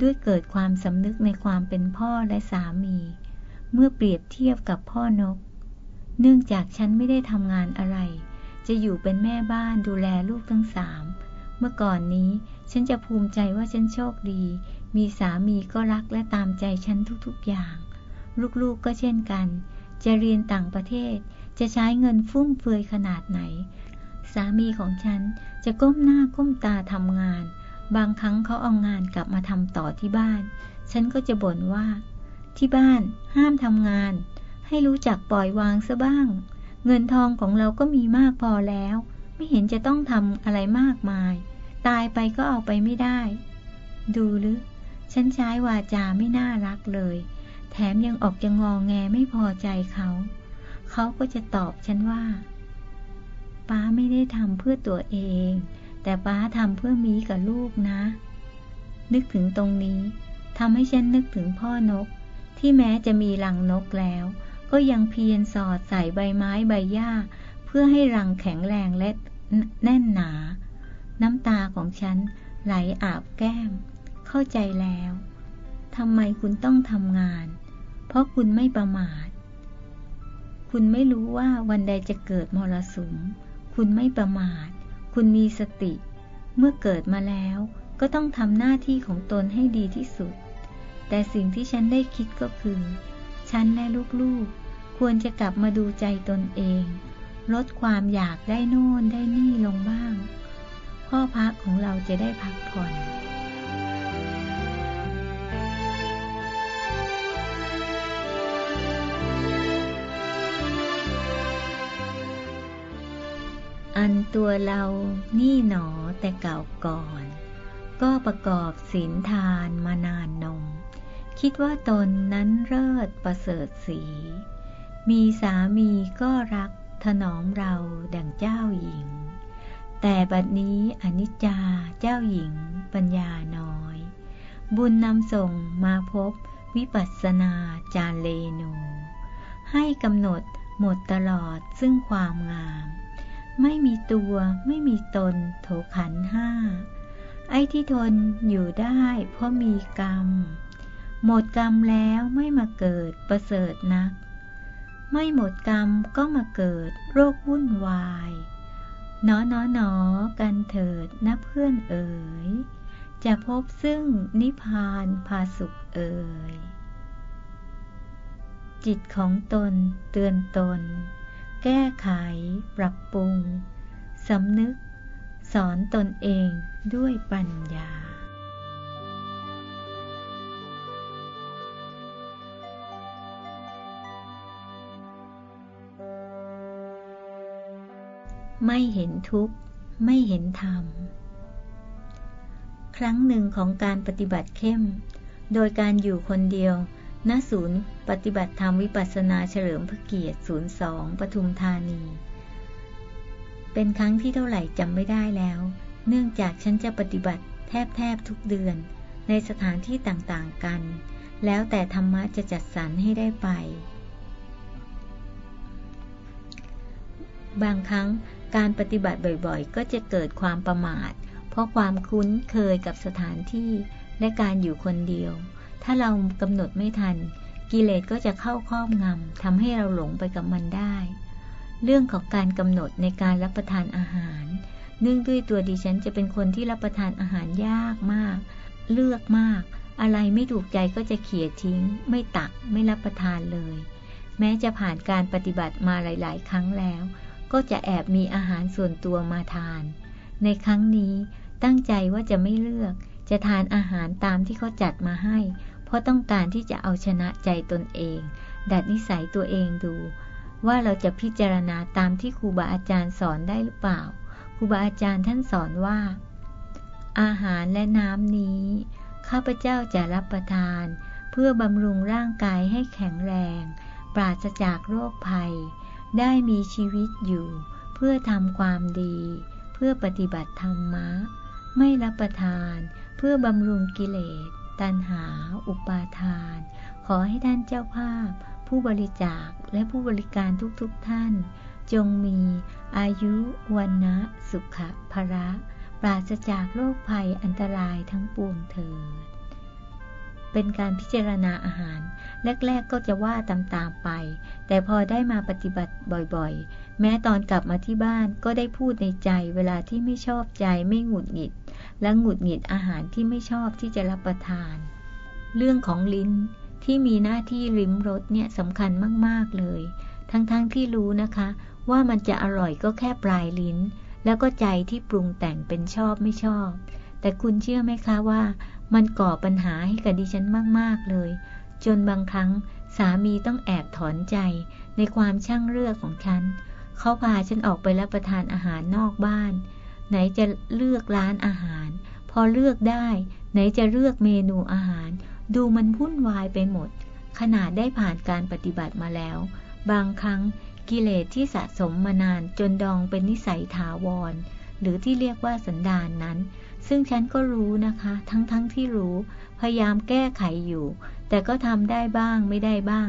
ด้วยเกิดความสำนึกในความเป็นพ่อและสามี เมื่อเปรียบเทียบกับพ่อนก เนื่องจากฉันไม่ได้ทำงานอะไร จะอยู่เป็นแม่บ้านดูแลลูกทั้งสามเมื่อก่อนนี้ฉันจะภูมิใจว่าฉันโชคดี มีสามีก็รักและตามใจฉันทุกๆอย่าง ลูกๆกก็เช่นกัน จะเรียนต่างประเทศ จะใช้เงินฟุ่มเฟือยขนาดไหน สามีของฉันจะก้มหน้าก้มตาทำงาน บางครั้งเขาเอางานกลับมาทำต่อที่บ้าน ฉันก็จะบ่นว่า ที่บ้านห้ามทำงาน ให้รู้จักปล่อยวางซะบ้าง เงินทองของเราก็มีมากพอแล้ว ไม่เห็นจะต้องทำอะไรมากมาย ตายไปก็เอาไปไม่ได้ ดูหรือ ฉันใช้วาจาไม่น่ารักเลย แถมยังออกจะงองแงไม่พอใจเขา เขาก็จะตอบฉันว่า ป้าไม่ได้ทำเพื่อตัวเอง แต่ป้าทำเพื่อมีกับลูกนะ นึกถึงตรงนี้ทำให้ฉันนึกถึงพ่อนก ที่แม้จะมีรังนกแล้ว ก็ยังเพียรสอดใส่ใบไม้ใบหญ้า เพื่อให้รังแข็งแรงและแน่นหนา น้ำตาของฉันไหลอาบแก้ม เข้าใจแล้วทำไมคุณต้องทำงาน เพราะคุณไม่ประมาท คุณไม่รู้ว่าวันใดจะเกิดมรสุม คุณไม่ประมาท คุณมีสติ เมื่อเกิดมาแล้วก็ต้องทำหน้าที่ของตนให้ดีที่สุด แต่สิ่งที่ฉันได้คิดก็คือ ฉันและลูกๆ ควรจะกลับมาดูใจตนเอง ลดความอยากได้โน่นได้นี่ลงบ้าง พ่อพักของเราจะได้พักผ่อน อันตัวเรานี่หนอแต่เก่าก่อน ก็ประกอบศีลทานมานานนม คิดว่าตนนั้นเลิศประเสริฐสี มีสามีก็รักถนอมเราดังเจ้าหญิง แต่บัดนี้อนิจจาเจ้าหญิงปัญญาน้อย บุญนำส่งมาพบวิปัสสนาจารเลนู ให้กำหนดหมดตลอดซึ่งความงาม ไม่มีตัวไม่มีตน โถขันห้า ไอ้ที่ทนอยู่ได้เพราะมีกรรม หมดกรรมแล้วไม่มาเกิดประเสริฐนัก ไม่หมดกรรมก็มาเกิดโรควุ่นวายหนอหนอหนอกันเถิดนะเพื่อนเอ๋ย จะพบซึ่งนิพพานพาสุขเอ๋ย จิตของตนเตือนตน แก้ไข ปรับปรุง สำนึก สอนตนเองด้วยปัญญา ไม่เห็นทุกข์ ไม่เห็นธรรม ครั้งหนึ่งของการปฏิบัติเข้ม โดยการอยู่คนเดียว ณศูนย์ปฏิบัติธรรมวิปัสสนาเฉลิมพระเกียรติ02ปทุมธานี เป็นครั้งที่เท่าไหร่จำไม่ได้แล้ว เนื่องจากฉันจะปฏิบัติแทบแทบทุกเดือน ในสถานที่ต่างๆกัน แล้วแต่ธรรมะจะจัดสรรให้ได้ไป บางครั้งการปฏิบัติบ่อยๆ ก็จะเกิดความประมาท เพราะความคุ้นเคยกับสถานที่และการอยู่คนเดียว ถ้าเรากำหนดไม่ทัน กิเลสก็จะเข้าครอบงำทำให้เราหลงไปกับมันได้ เรื่องของการกำหนดในการรับประทานอาหาร เนื่องด้วยตัวดิฉันจะเป็นคนที่รับประทานอาหารยากมาก เลือกมาก อะไรไม่ถูกใจก็จะเขี่ยทิ้ง ไม่ตักไม่รับประทานเลย แม้จะผ่านการปฏิบัติมาหลาย ๆ ครั้งแล้ว ก็จะแอบมีอาหารส่วนตัวมาทาน ในครั้งนี้ตั้งใจว่าจะไม่เลือกจะทานอาหารตามที่เขาจัดมาให้ เพราะต้องการที่จะเอาชนะใจตนเอง ดัดนิสัยตัวเองดู ว่าเราจะพิจารณาตามที่ครูบาอาจารย์สอนได้หรือเปล่า ครูบาอาจารย์ท่านสอนว่า อาหารและน้ำนี้ ข้าพเจ้าจะรับประทาน เพื่อบำรุงร่างกายให้แข็งแรง ปราศจากโรคภัย ได้มีชีวิตอยู่ เพื่อทำความดี เพื่อปฏิบัติธรรมะ ไม่รับประทาน เพื่อบำรุงกิเลส ตัณหา อุปาทาน ขอให้ท่านเจ้าภาพ ผู้บริจาคและผู้บริการทุกๆทท่าน จงมีอายุวันนะสุขะภระ ปราศจากโรคภัยอันตรายทั้งปวงเถิด เป็นการพิจารณาอาหาร แรก ๆ ก็จะว่าตามๆไป แต่พอได้มาปฏิบัติบ่อยๆ แม้ตอนกลับมาที่บ้านก็ได้พูดในใจเวลาที่ไม่ชอบใจไม่หงุดหงิด และหงุดหงิดอาหารที่ไม่ชอบที่จะรับประทาน เรื่องของลิ้นที่มีหน้าที่ริมรสเนี่ยสำคัญมากๆเลย ทั้งๆทที่รู้นะคะ ว่ามันจะอร่อยก็แค่ปลายลิ้น แล้วก็ใจที่ปรุงแต่งเป็นชอบไม่ชอบ แต่คุณเชื่อไหมคะว่า มันก่อปัญหาให้กับดิฉันมากๆเลย จนบางครั้งสามีต้องแอบถอนใจในความช่างเลือกของฉัน เขาพาฉันออกไปรับประทานอาหารนอกบ้าน ไหนจะเลือกร้านอาหาร พอเลือกได้ ไหนจะเลือกเมนูอาหาร ดูมันวุ่นวายไปหมด ขนาดได้ผ่านการปฏิบัติมาแล้ว บางครั้งกิเลสที่สะสมมานานจนดองเป็นนิสัยถาวร หรือที่เรียกว่าสันดานนั้น ซึ่งฉันก็รู้นะคะ ทั้งๆทที่รู้ พยายามแก้ไขอยู่ แต่ก็ทำได้บ้างไม่ได้บ้าง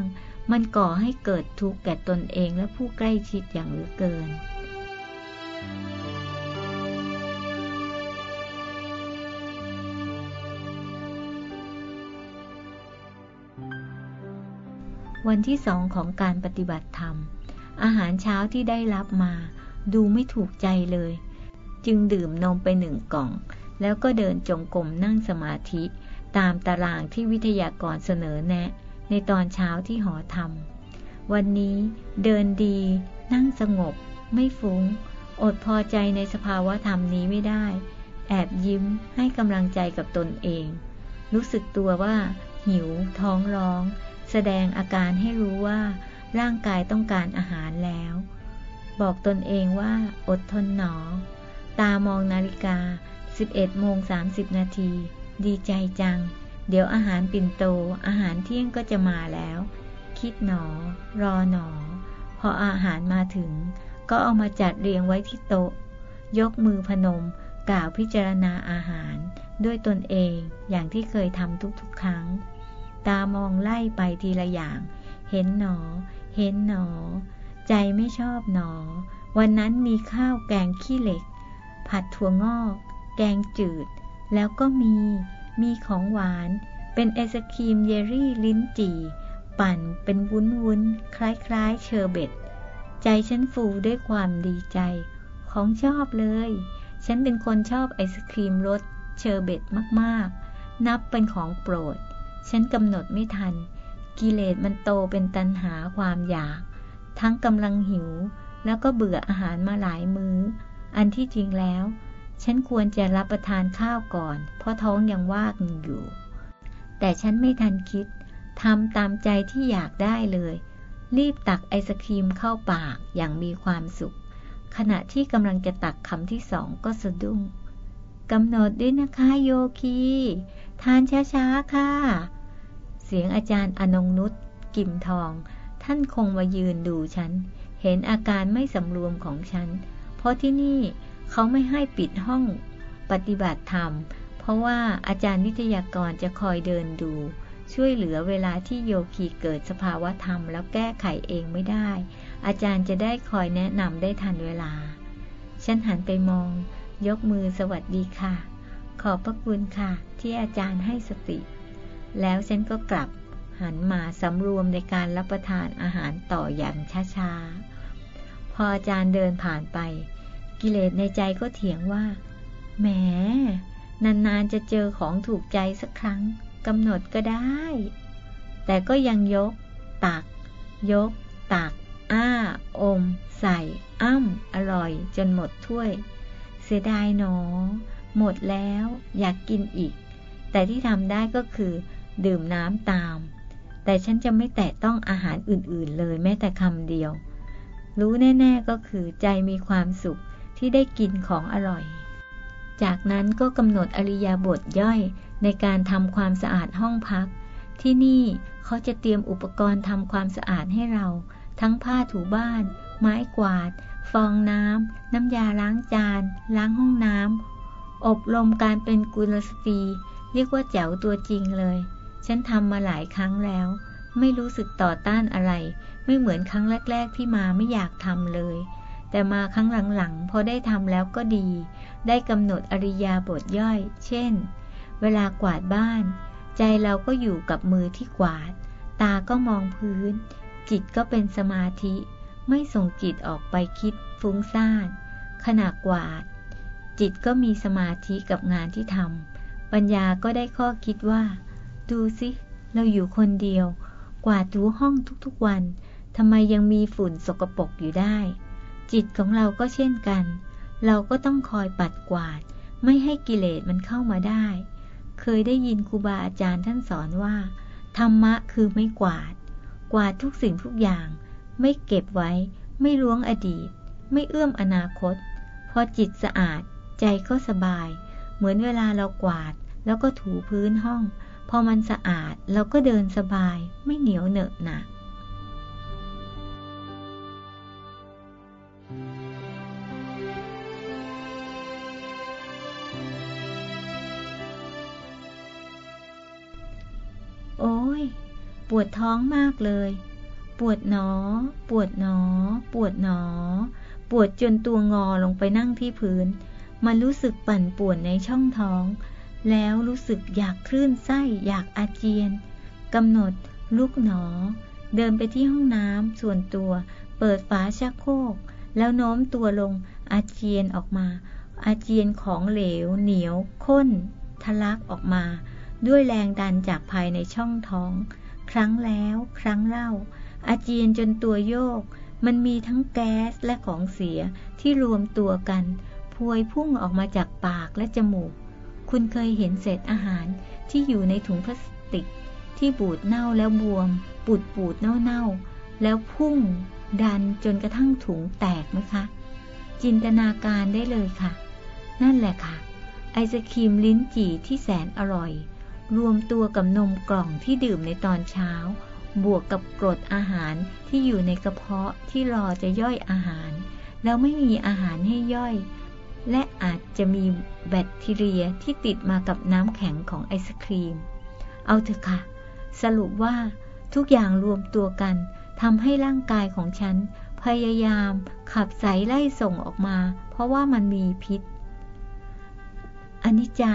มันก่อให้เกิดทุกข์แก่ตนเองและผู้ใกล้ชิดอย่างเหลือเกิน วันที่สองของการปฏิบัติธรรม อาหารเช้าที่ได้รับมา ดูไม่ถูกใจเลย จึงดื่มนมไปหนึ่งกล่อง แล้วก็เดินจงกรมนั่งสมาธิ ตามตารางที่วิทยากรเสนอแนะ ในตอนเช้าที่หอธรรม วันนี้เดินดี นั่งสงบ ไม่ฟุง้ง อดพอใจในสภาวะธรรมนี้ไม่ได้ แอบยิ้มให้กำลังใจกับตนเอง รู้สึกตัวว่า หิว ท้องร้อง แสดงอาการให้รู้ว่า ร่างกายต้องการอาหารแล้ว บอกตนเองว่า อดทนหนอ ตามองนาฬิกา 11โมง30 นาที ดีใจจัง เดี๋ยวอาหารปิ่นโต อาหารเที่ยงก็จะมาแล้ว คิดหนอ รอหนอ พออาหารมาถึง ก็เอามาจัดเรียงไว้ที่โต๊ะ ยกมือพนม กล่าวพิจารณาอาหาร ด้วยตนเองอย่างที่เคยทำทุกๆ ครั้ง ตามองไล่ไปทีละอย่าง เห็นหนอ เห็นหนอ ใจไม่ชอบหนอ วันนั้นมีข้าวแกงขี้เหล็ก ผัดถั่วงอก แกงจืด แล้วก็มี มีของหวาน เป็นไอศครีมเยลลี่ลิ้นจี่ ปั่นเป็นวุ้นวุ้นคล้ายๆ เชอร์เบตใจฉันฟูด้วยความดีใจ ของชอบเลย ฉันเป็นคนชอบไอศครีมรสเชอร์เบตมากๆ นับเป็นของโปรด ฉันกำหนดไม่ทัน กิเลสมันโตเป็นตัณหาความอยาก ทั้งกำลังหิว แล้วก็เบื่ออาหารมาหลายมื้อ อันที่จริงแล้ว ฉันควรจะรับประทานข้าวก่อน เพราะท้องยังว่างอยู่ แต่ฉันไม่ทันคิดทำตามใจที่อยากได้เลย รีบตักไอศครีมเข้าปากอย่างมีความสุข ขณะที่กำลังจะตักคำที่สองก็สะดุ้งกำหนดด้วยนะคะโยคี ทานช้าๆค่ะ เสียงอาจารย์อนงนุชกิมทอง ท่านคงมายืนดูฉัน เห็นอาการไม่สำรวมของฉัน เพราะที่นี่เขาไม่ให้ปิดห้องปฏิบัติธรรม เพราะว่าอาจารย์วิทยากรจะคอยเดินดู ช่วยเหลือเวลาที่โยคีเกิดสภาวะธรรม แล้วแก้ไขเองไม่ได้ อาจารย์จะได้คอยแนะนำได้ทันเวลา ฉันหันไปมอง ยกมือสวัสดีค่ะ ขอบพระคุณค่ะ ที่อาจารย์ให้สติ แล้วฉันก็กลับหันมาสำรวมในการรับประทานอาหารต่ออย่างช้าๆ พออาจารย์เดินผ่านไป กิเลสในใจก็เถียงว่า แหม นานๆจะเจอของถูกใจสักครั้งกำหนดก็ได้ แต่ก็ยังยก ตัก ยก ตัก อ้า อม ใส่ อ้ำ อร่อย จนหมดถ้วย เสียดายหนอ หมดแล้วอยากกินอีก แต่ที่ทำได้ก็คือ ดื่มน้ำตาม แต่ฉันจะไม่แตะต้องอาหารอื่นๆเลยแม้แต่คำเดียว รู้แน่ ๆก็คือใจมีความสุขที่ได้กินของอร่อย จากนั้นก็กำหนดอริยาบทย่อยในการทำความสะอาดห้องพัก ที่นี่เขาจะเตรียมอุปกรณ์ทำความสะอาดให้เรา ทั้งผ้าถูบ้าน ไม้กวาด ฟองน้ำ น้ำยาล้างจาน ล้างห้องน้ำ อบรมการเป็นกุลสตรี เรียกว่าแจ๋วตัวจริงเลย ฉันทำมาหลายครั้งแล้ว ไม่รู้สึกต่อต้านอะไร ไม่เหมือนครั้งแรก ๆ ที่มาไม่อยากทำเลย แต่มาครั้งหลังๆ พอได้ทำแล้วก็ดี ได้กำหนดอริยาบทย่อย เช่น เวลากวาดบ้าน ใจเราก็อยู่กับมือที่กวาด ตาก็มองพื้น จิตก็เป็นสมาธิ ไม่ส่งจิตออกไปคิดฟุ้งซ่านขณะกวาด จิตก็มีสมาธิกับงานที่ทำปัญญาก็ได้ข้อคิดว่า ดูสิเราอยู่คนเดียว กวาดถูห้องทุกๆวันทำไมยังมีฝุ่นสกปรกอยู่ได้ จิตของเราก็เช่นกัน เราก็ต้องคอยปัดกวาด ไม่ให้กิเลสมันเข้ามาได้ เคยได้ยินครูบาอาจารย์ท่านสอนว่า ธรรมะคือไม่กวาด กวาดทุกสิ่งทุกอย่าง ไม่เก็บไว้ ไม่ล้วงอดีต ไม่เอื้อมอนาคต พอจิตสะอาด ใจก็สบาย เหมือนเวลาเรากวาด แล้วก็ถูพื้นห้อง พอมันสะอาดเราก็เดินสบาย ไม่เหนียวเหนอะหนะโอ้ย ปวดท้องมากเลย ปวดหนอ ปวดหนอ ปวดหนอ ปวดจนตัวงอลงไปนั่งที่พื้น มันรู้สึกปั่นป่วนในช่องท้อง แล้วรู้สึกอยากคลื่นไส้อยากอาเจียนกำหนดลุกหนอ เดินไปที่ห้องน้ำส่วนตัว เปิดฝาชักโครกแล้วโน้มตัวลงอาเจียนออกมา อาเจียนของเหลว เหนียวข้น ทะลักออกมา ด้วยแรงดันจากภายในช่องท้อง ครั้งแล้วครั้งเล่า อาเจียนจนตัวโยก มันมีทั้งแก๊สและของเสียที่รวมตัวกัน วยพุ่งออกมาจากปากและจมูก คุณเคยเห็นเศษอาหารที่อยู่ในถุงพลาสติก ที่บูดเน่าแล้วบวม ปูดปูดเน่าเน่าแล้วพุ่งดันจนกระทั่งถุงแตกไหมคะ จินตนาการได้เลยค่ะ นั่นแหละค่ะ ไอศครีมลิ้นจี่ที่แสนอร่อย รวมตัวกับนมกล่องที่ดื่มในตอนเช้า บวกกับกรดอาหารที่อยู่ในกระเพาะที่รอจะย่อยอาหาร แล้วไม่มีอาหารให้ย่อย และอาจจะมีแบคทีเรียที่ติดมากับน้ำแข็งของไอศครีม เอาเถอะค่ะ สรุปว่าทุกอย่างรวมตัวกันทำให้ร่างกายของฉัน พยายามขับสายไล่ส่งออกมา เพราะว่ามันมีพิษ อนิจจา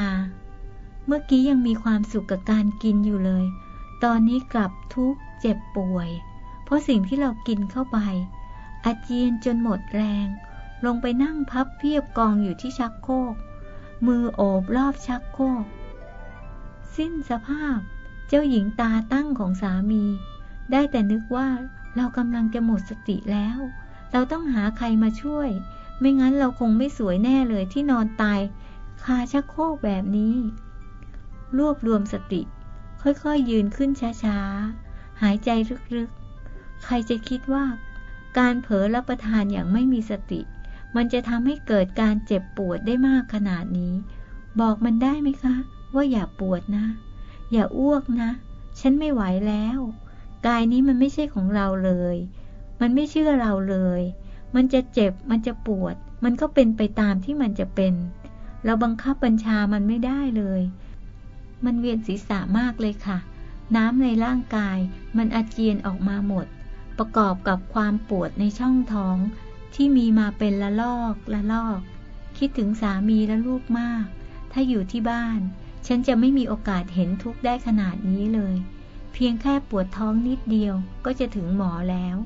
เมื่อกี้ยังมีความสุขกับการกินอยู่เลย ตอนนี้กลับทุกข์เจ็บป่วย เพราะสิ่งที่เรากินเข้าไป อาเจียนจนหมดแรง ลงไปนั่งพับเพียบกองอยู่ที่ชักโครกมือโอบรอบชักโครกสิ้นสภาพ เจ้าหญิงตาตั้งของสามี ได้แต่นึกว่าเรากำลังจะหมดสติแล้ว เราต้องหาใครมาช่วย ไม่งั้นเราคงไม่สวยแน่เลยที่นอนตายคาชักโครกแบบนี้ รวบรวมสติ ค่อยๆยยืนขึ้นช้าๆ หายใจลึกๆ ใครจะคิดว่าการเผลอรับประทานอย่างไม่มีสติ มันจะทำให้เกิดการเจ็บปวดได้มากขนาดนี้ บอกมันได้ไหมคะ ว่าอย่าปวดนะ อย่าอ้วกนะ ฉันไม่ไหวแล้ว กายนี้มันไม่ใช่ของเราเลย มันไม่เชื่อเราเลย มันจะเจ็บ มันจะปวด มันก็เป็นไปตามที่มันจะเป็น เราบังคับบัญชามันไม่ได้เลย มันเวียนศีรษะมากเลยค่ะ น้ำในร่างกายมันอาเจียนออกมาหมด ประกอบกับความปวดในช่องท้อง ที่มีมาเป็นละลอกละลอก คิดถึงสามีและลูกมาก ถ้าอยู่ที่บ้าน ฉันจะไม่มีโอกาสเห็นทุกข์ได้ขนาดนี้เลย เพียงแค่ปวดท้องนิดเดียวก็จะถึงหมอแล้ว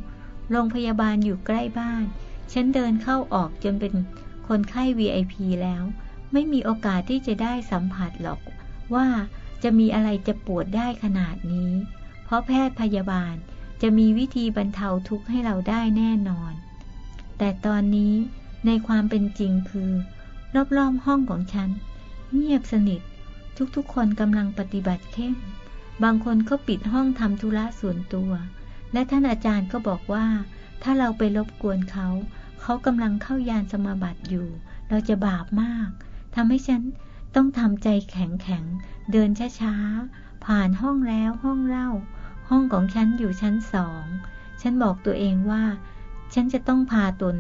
โรงพยาบาลอยู่ใกล้บ้าน ฉันเดินเข้าออกจนเป็นคนไข้ VIP แล้ว ไม่มีโอกาสที่จะได้สัมผัสหรอก ว่าจะมีอะไรจะปวดได้ขนาดนี้ เพราะแพทย์พยาบาลจะมีวิธีบรรเทาทุกข์ให้เราได้แน่นอน แต่ตอนนี้ในความเป็นจริงคือ รอบๆห้องของฉัน เงียบสนิท ทุกๆคนกำลังปฏิบัติเข้ม บางคนก็ปิดห้องทำธุระส่วนตัว และท่านอาจารย์ก็บอกว่า ถ้าเราไปรบกวนเขา เขากำลังเข้ายานสมาบัติอยู่ เราจะบาปมากทำให้ฉันต้องทำใจแข็งแข็ง เดินช้าๆ ผ่านห้องแล้วห้องเล่า ห้องของฉันอยู่ชั้นสอง ฉันบอกตัวเองว่า ฉันจะต้องพาตน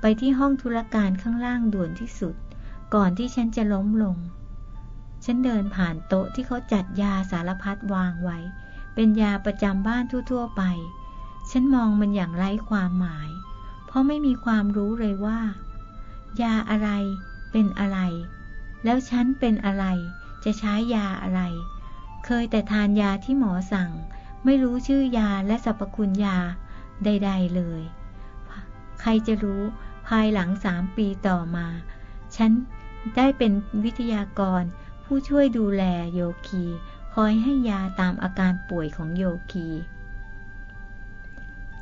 ไปที่ห้องธุรการข้างล่างด่วนที่สุด ก่อนที่ฉันจะล้มลง ฉันเดินผ่านโต๊ะที่เขาจัดยาสารพัดวางไว้ เป็นยาประจำบ้านทั่ว ๆ ไป ฉันมองมันอย่างไร้ความหมาย เพราะไม่มีความรู้เลยว่า ยาอะไรเป็นอะไร แล้วฉันเป็นอะไร จะใช้ยาอะไร เคยแต่ทานยาที่หมอสั่ง ไม่รู้ชื่อยาและสรรพคุณยาใด ๆ เลย ใครจะรู้ภายหลังสามปีต่อมา ฉันได้เป็นวิทยากร ผู้ช่วยดูแลโยคี คอยให้ยาตามอาการป่วยของโยคี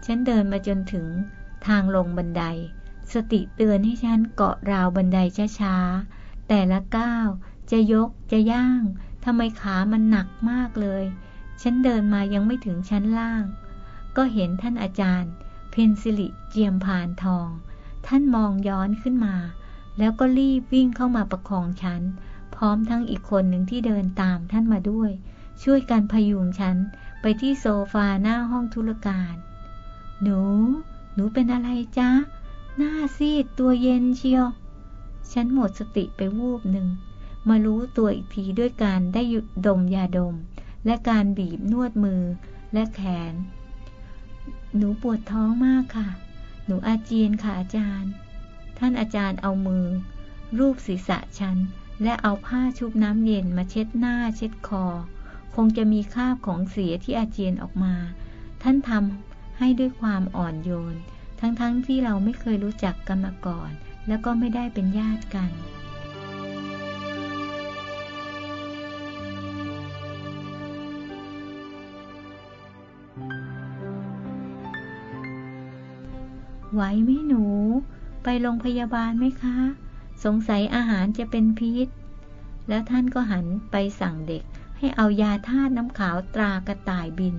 ฉันเดินมาจนถึงทางลงบันได สติเตือนให้ฉันเกาะราวบันไดช้าๆ แต่ละก้าวจะยกจะย่างทำไมขามันหนักมากเลย ฉันเดินมายังไม่ถึงชั้นล่าง ก็เห็นท่านอาจารย์ นซิลิเจียมพานทอง ท่านมองย้อนขึ้นมา แล้วก็รีบวิ่งเข้ามาประคองฉัน พร้อมทั้งอีกคนหนึ่งที่เดินตามท่านมาด้วย ช่วยกันพยุงฉันไปที่โซฟาหน้าห้องธุรการ หนู หนูเป็นอะไรจ๊ะ หน้าซีดตัวเย็นเชียว ฉันหมดสติไปวูบหนึ่ง มารู้ตัวอีกทีด้วยการได้หยุดดมยาดม และการบีบนวดมือและแขน หนูปวดท้องมากค่ะ หนูอาเจียนค่ะอาจารย์ ท่านอาจารย์เอามือ รูปศีรษะฉัน และเอาผ้าชุบน้ำเย็นมาเช็ดหน้าเช็ดคอ คงจะมีคราบของเสียที่อาเจียนออกมา ท่านทำให้ด้วยความอ่อนโยน ทั้งๆทที่เราไม่เคยรู้จักกันมาก่อน แล้วก็ไม่ได้เป็นญาติกัน ไหวไหมหนู ไปโรงพยาบาลไหมคะ สงสัยอาหารจะเป็นพิษ แล้วท่านก็หันไปสั่งเด็กให้เอายาธาตุน้ำขาวตรากระต่ายบิน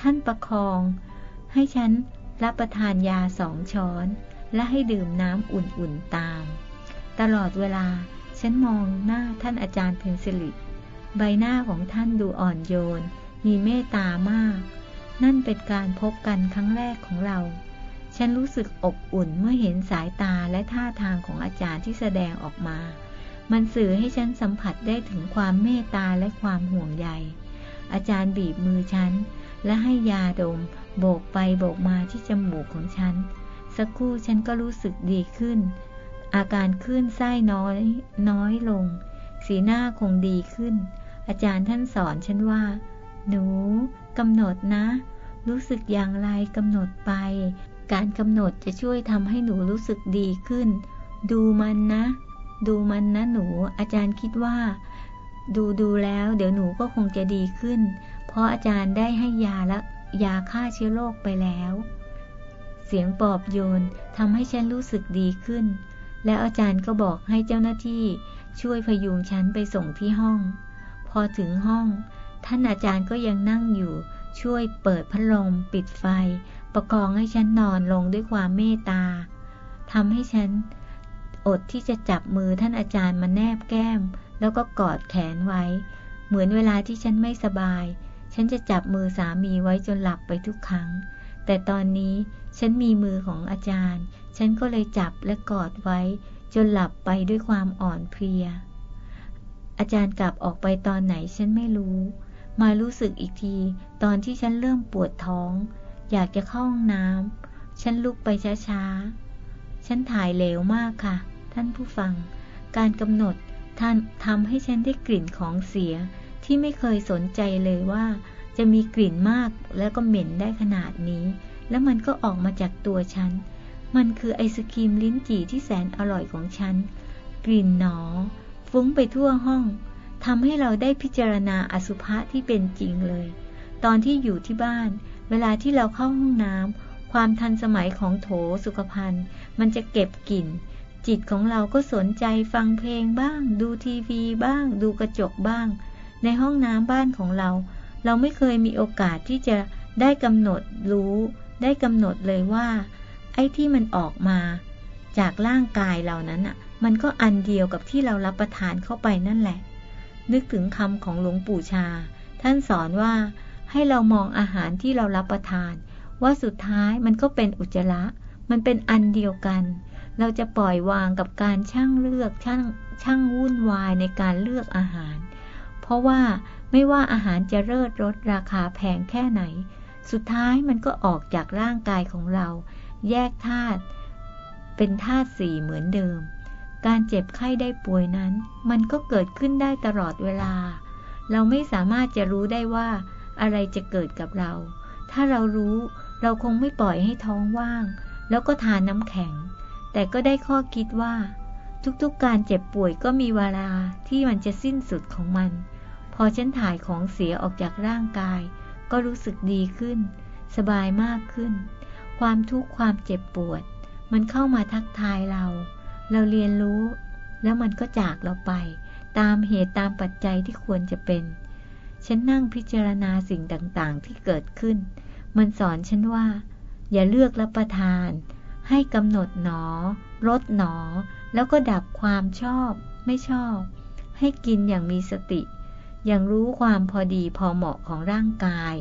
ท่านประคอง ให้ฉันรับประทานยาสองช้อน และให้ดื่มน้ำอุ่นๆตาม ตลอดเวลาฉันมองหน้าท่านอาจารย์เพนซิลิใบหน้าของท่านดูอ่อนโยน มีเมตตามาก นั่นเป็นการพบกันครั้งแรกของเรา ฉันรู้สึกอบอุ่นเมื่อเห็นสายตาและท่าทางของอาจารย์ที่แสดงออกมา มันสื่อให้ฉันสัมผัสได้ถึงความเมตตาและความห่วงใย อาจารย์บีบมือฉัน และให้ยาดม โบกไปโบกมาที่จมูกของฉัน สักครู่ฉันก็รู้สึกดีขึ้น อาการขึ้นไส้น้อยน้อยลง สีหน้าคงดีขึ้น อาจารย์ท่านสอนฉันว่า หนูกำหนดนะ รู้สึกอย่างไรกำหนดไป การกำหนดจะช่วยทำให้หนูรู้สึกดีขึ้น ดูมันนะ ดูมันนะหนู อาจารย์คิดว่า ดูดูแล้วเดี๋ยวหนูก็คงจะดีขึ้น เพราะอาจารย์ได้ให้ยาละยาฆ่าเชื้อโรคไปแล้ว เสียงปอบโยนทำให้ฉันรู้สึกดีขึ้น แล้วอาจารย์ก็บอกให้เจ้าหน้าที่ช่วยพยุงฉันไปส่งที่ห้อง พอถึงห้อง ท่านอาจารย์ก็ยังนั่งอยู่ ช่วยเปิดพัดลม ปิดไฟ ประกองให้ฉันนอนลงด้วยความเมตตาทำให้ฉันอดที่จะจับมือท่านอาจารย์มาแนบแก้ม แล้วก็กอดแขนไว้ เหมือนเวลาที่ฉันไม่สบาย ฉันจะจับมือสามีไว้จนหลับไปทุกครั้ง แต่ตอนนี้ฉันมีมือของอาจารย์ ฉันก็เลยจับและกอดไว้ จนหลับไปด้วยความอ่อนเพลีย อาจารย์กลับออกไปตอนไหนฉันไม่รู้ มารู้สึกอีกที ตอนที่ฉันเริ่มปวดท้อง อยากจะเข้าห้องน้ำฉันลุกไปช้าๆ ฉันถ่ายเหลวมากค่ะ ท่านผู้ฟัง การกำหนดท่านทำให้ฉันได้กลิ่นของเสียที่ไม่เคยสนใจเลยว่า จะมีกลิ่นมากแล้วก็เหม็นได้ขนาดนี้ แล้วมันก็ออกมาจากตัวฉัน มันคือไอศครีมลิ้นจี่ที่แสนอร่อยของฉัน กลิ่นหนอ ฟุ้งไปทั่วห้องทำให้เราได้พิจารณาอสุภะที่เป็นจริงเลย ตอนที่อยู่ที่บ้าน วลาที่เราเข้าห้องน้ำความทันสมัยของโถสุขภัณฑ์ มันจะเก็บกลิ่น จิตของเราก็สนใจฟังเพลงบ้าง ดูทีวีบ้าง ดูกระจกบ้าง ในห้องน้ำบ้านของเรา เราไม่เคยมีโอกาสที่จะได้กำหนดรู้ ได้กำหนดเลยว่า ไอ้ที่มันออกมา จากร่างกายเรานั้นอะ มันก็อันเดียวกับที่เรารับประทานเข้าไปนั่นแหละ นึกถึงคำของหลวงปู่ชา ท่านสอนว่า ให้เรามองอาหารที่เรารับประทาน ว่าสุดท้ายมันก็เป็นอุจจาระมันเป็นอันเดียวกัน เราจะปล่อยวางกับการช่างเลือกช่างช่างวุ่นวายในการเลือกอาหาร เพราะว่าไม่ว่าอาหารจะเลิศรสราคาแพงแค่ไหน สุดท้ายมันก็ออกจากร่างกายของเรา แยกธาตุเป็นธาตุสี่เหมือนเดิม การเจ็บไข้ได้ป่วยนั้น มันก็เกิดขึ้นได้ตลอดเวลา เราไม่สามารถจะรู้ได้ว่า อะไรจะเกิดกับเรา ถ้าเรารู้เราคงไม่ปล่อยให้ท้องว่าง แล้วก็ทานน้ำแข็ง แต่ก็ได้ข้อคิดว่า ทุกๆการเจ็บป่วยก็มีเวลาที่มันจะสิ้นสุดของมัน พอฉันถ่ายของเสียออกจากร่างกาย ก็รู้สึกดีขึ้น สบายมากขึ้น ความทุกข์ความเจ็บปวด มันเข้ามาทักทายเรา เราเรียนรู้ แล้วมันก็จากเราไป ตามเหตุตามปัจจัยที่ควรจะเป็น ฉันนั่งพิจารณาสิ่งต่างๆ ที่เกิดขึ้น มันสอนฉันว่า อย่าเลือกรับประทาน ให้กำหนดหนอลดหนอ แล้วก็ดับความชอบ ไม่ชอบ ให้กินอย่างมีสติ อยังรู้ความพอดีพอเหมาะของร่างกาย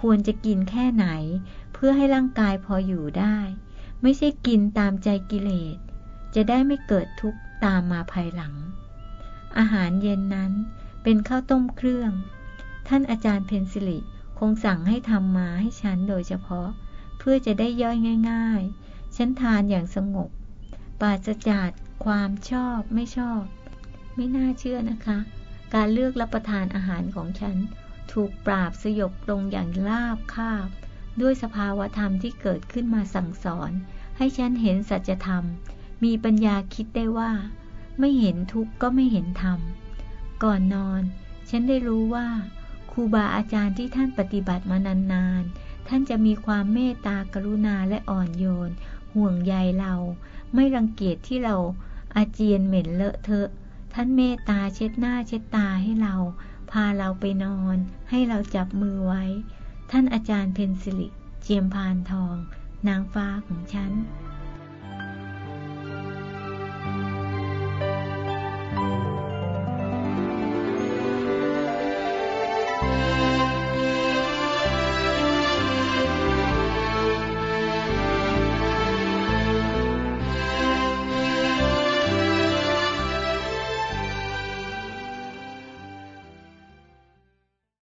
ควรจะกินแค่ไหน เพื่อให้ร่างกายพออยู่ได้ ไม่ใช่กินตามใจกิเลส จะได้ไม่เกิดทุกข์ตามมาภายหลัง อาหารเย็นนั้นเป็นข้าวต้มเครื่อง ท่านอาจารย์เพนซิลิคงสั่งให้ทำมาให้ฉันโดยเฉพาะ เพื่อจะได้ย่อยง่าย ๆ ฉันทานอย่างสงบ ปราศจากความชอบไม่ชอบ ไม่น่าเชื่อนะคะ การเลือกรับประทานอาหารของฉัน ถูกปราบสยบลงอย่างลาบคาบ ด้วยสภาวธรรมที่เกิดขึ้นมาสั่งสอน ให้ฉันเห็นสัจธรรม มีปัญญาคิดได้ว่า ไม่เห็นทุกข์ก็ไม่เห็นธรรม ก่อนนอน ฉันได้รู้ว่า ครูบาอาจารย์ที่ท่านปฏิบัติมานานๆ ท่านจะมีความเมตตากรุณาและอ่อนโยน ห่วงใยเรา ไม่รังเกียจที่เราอาเจียนเหม็นเลอะเทอะ ท่านเมตตาเช็ดหน้าเช็ดตาให้เรา พาเราไปนอน ให้เราจับมือไว้ ท่านอาจารย์เพนซิลิ เจียมพานทอง นางฟ้าของฉัน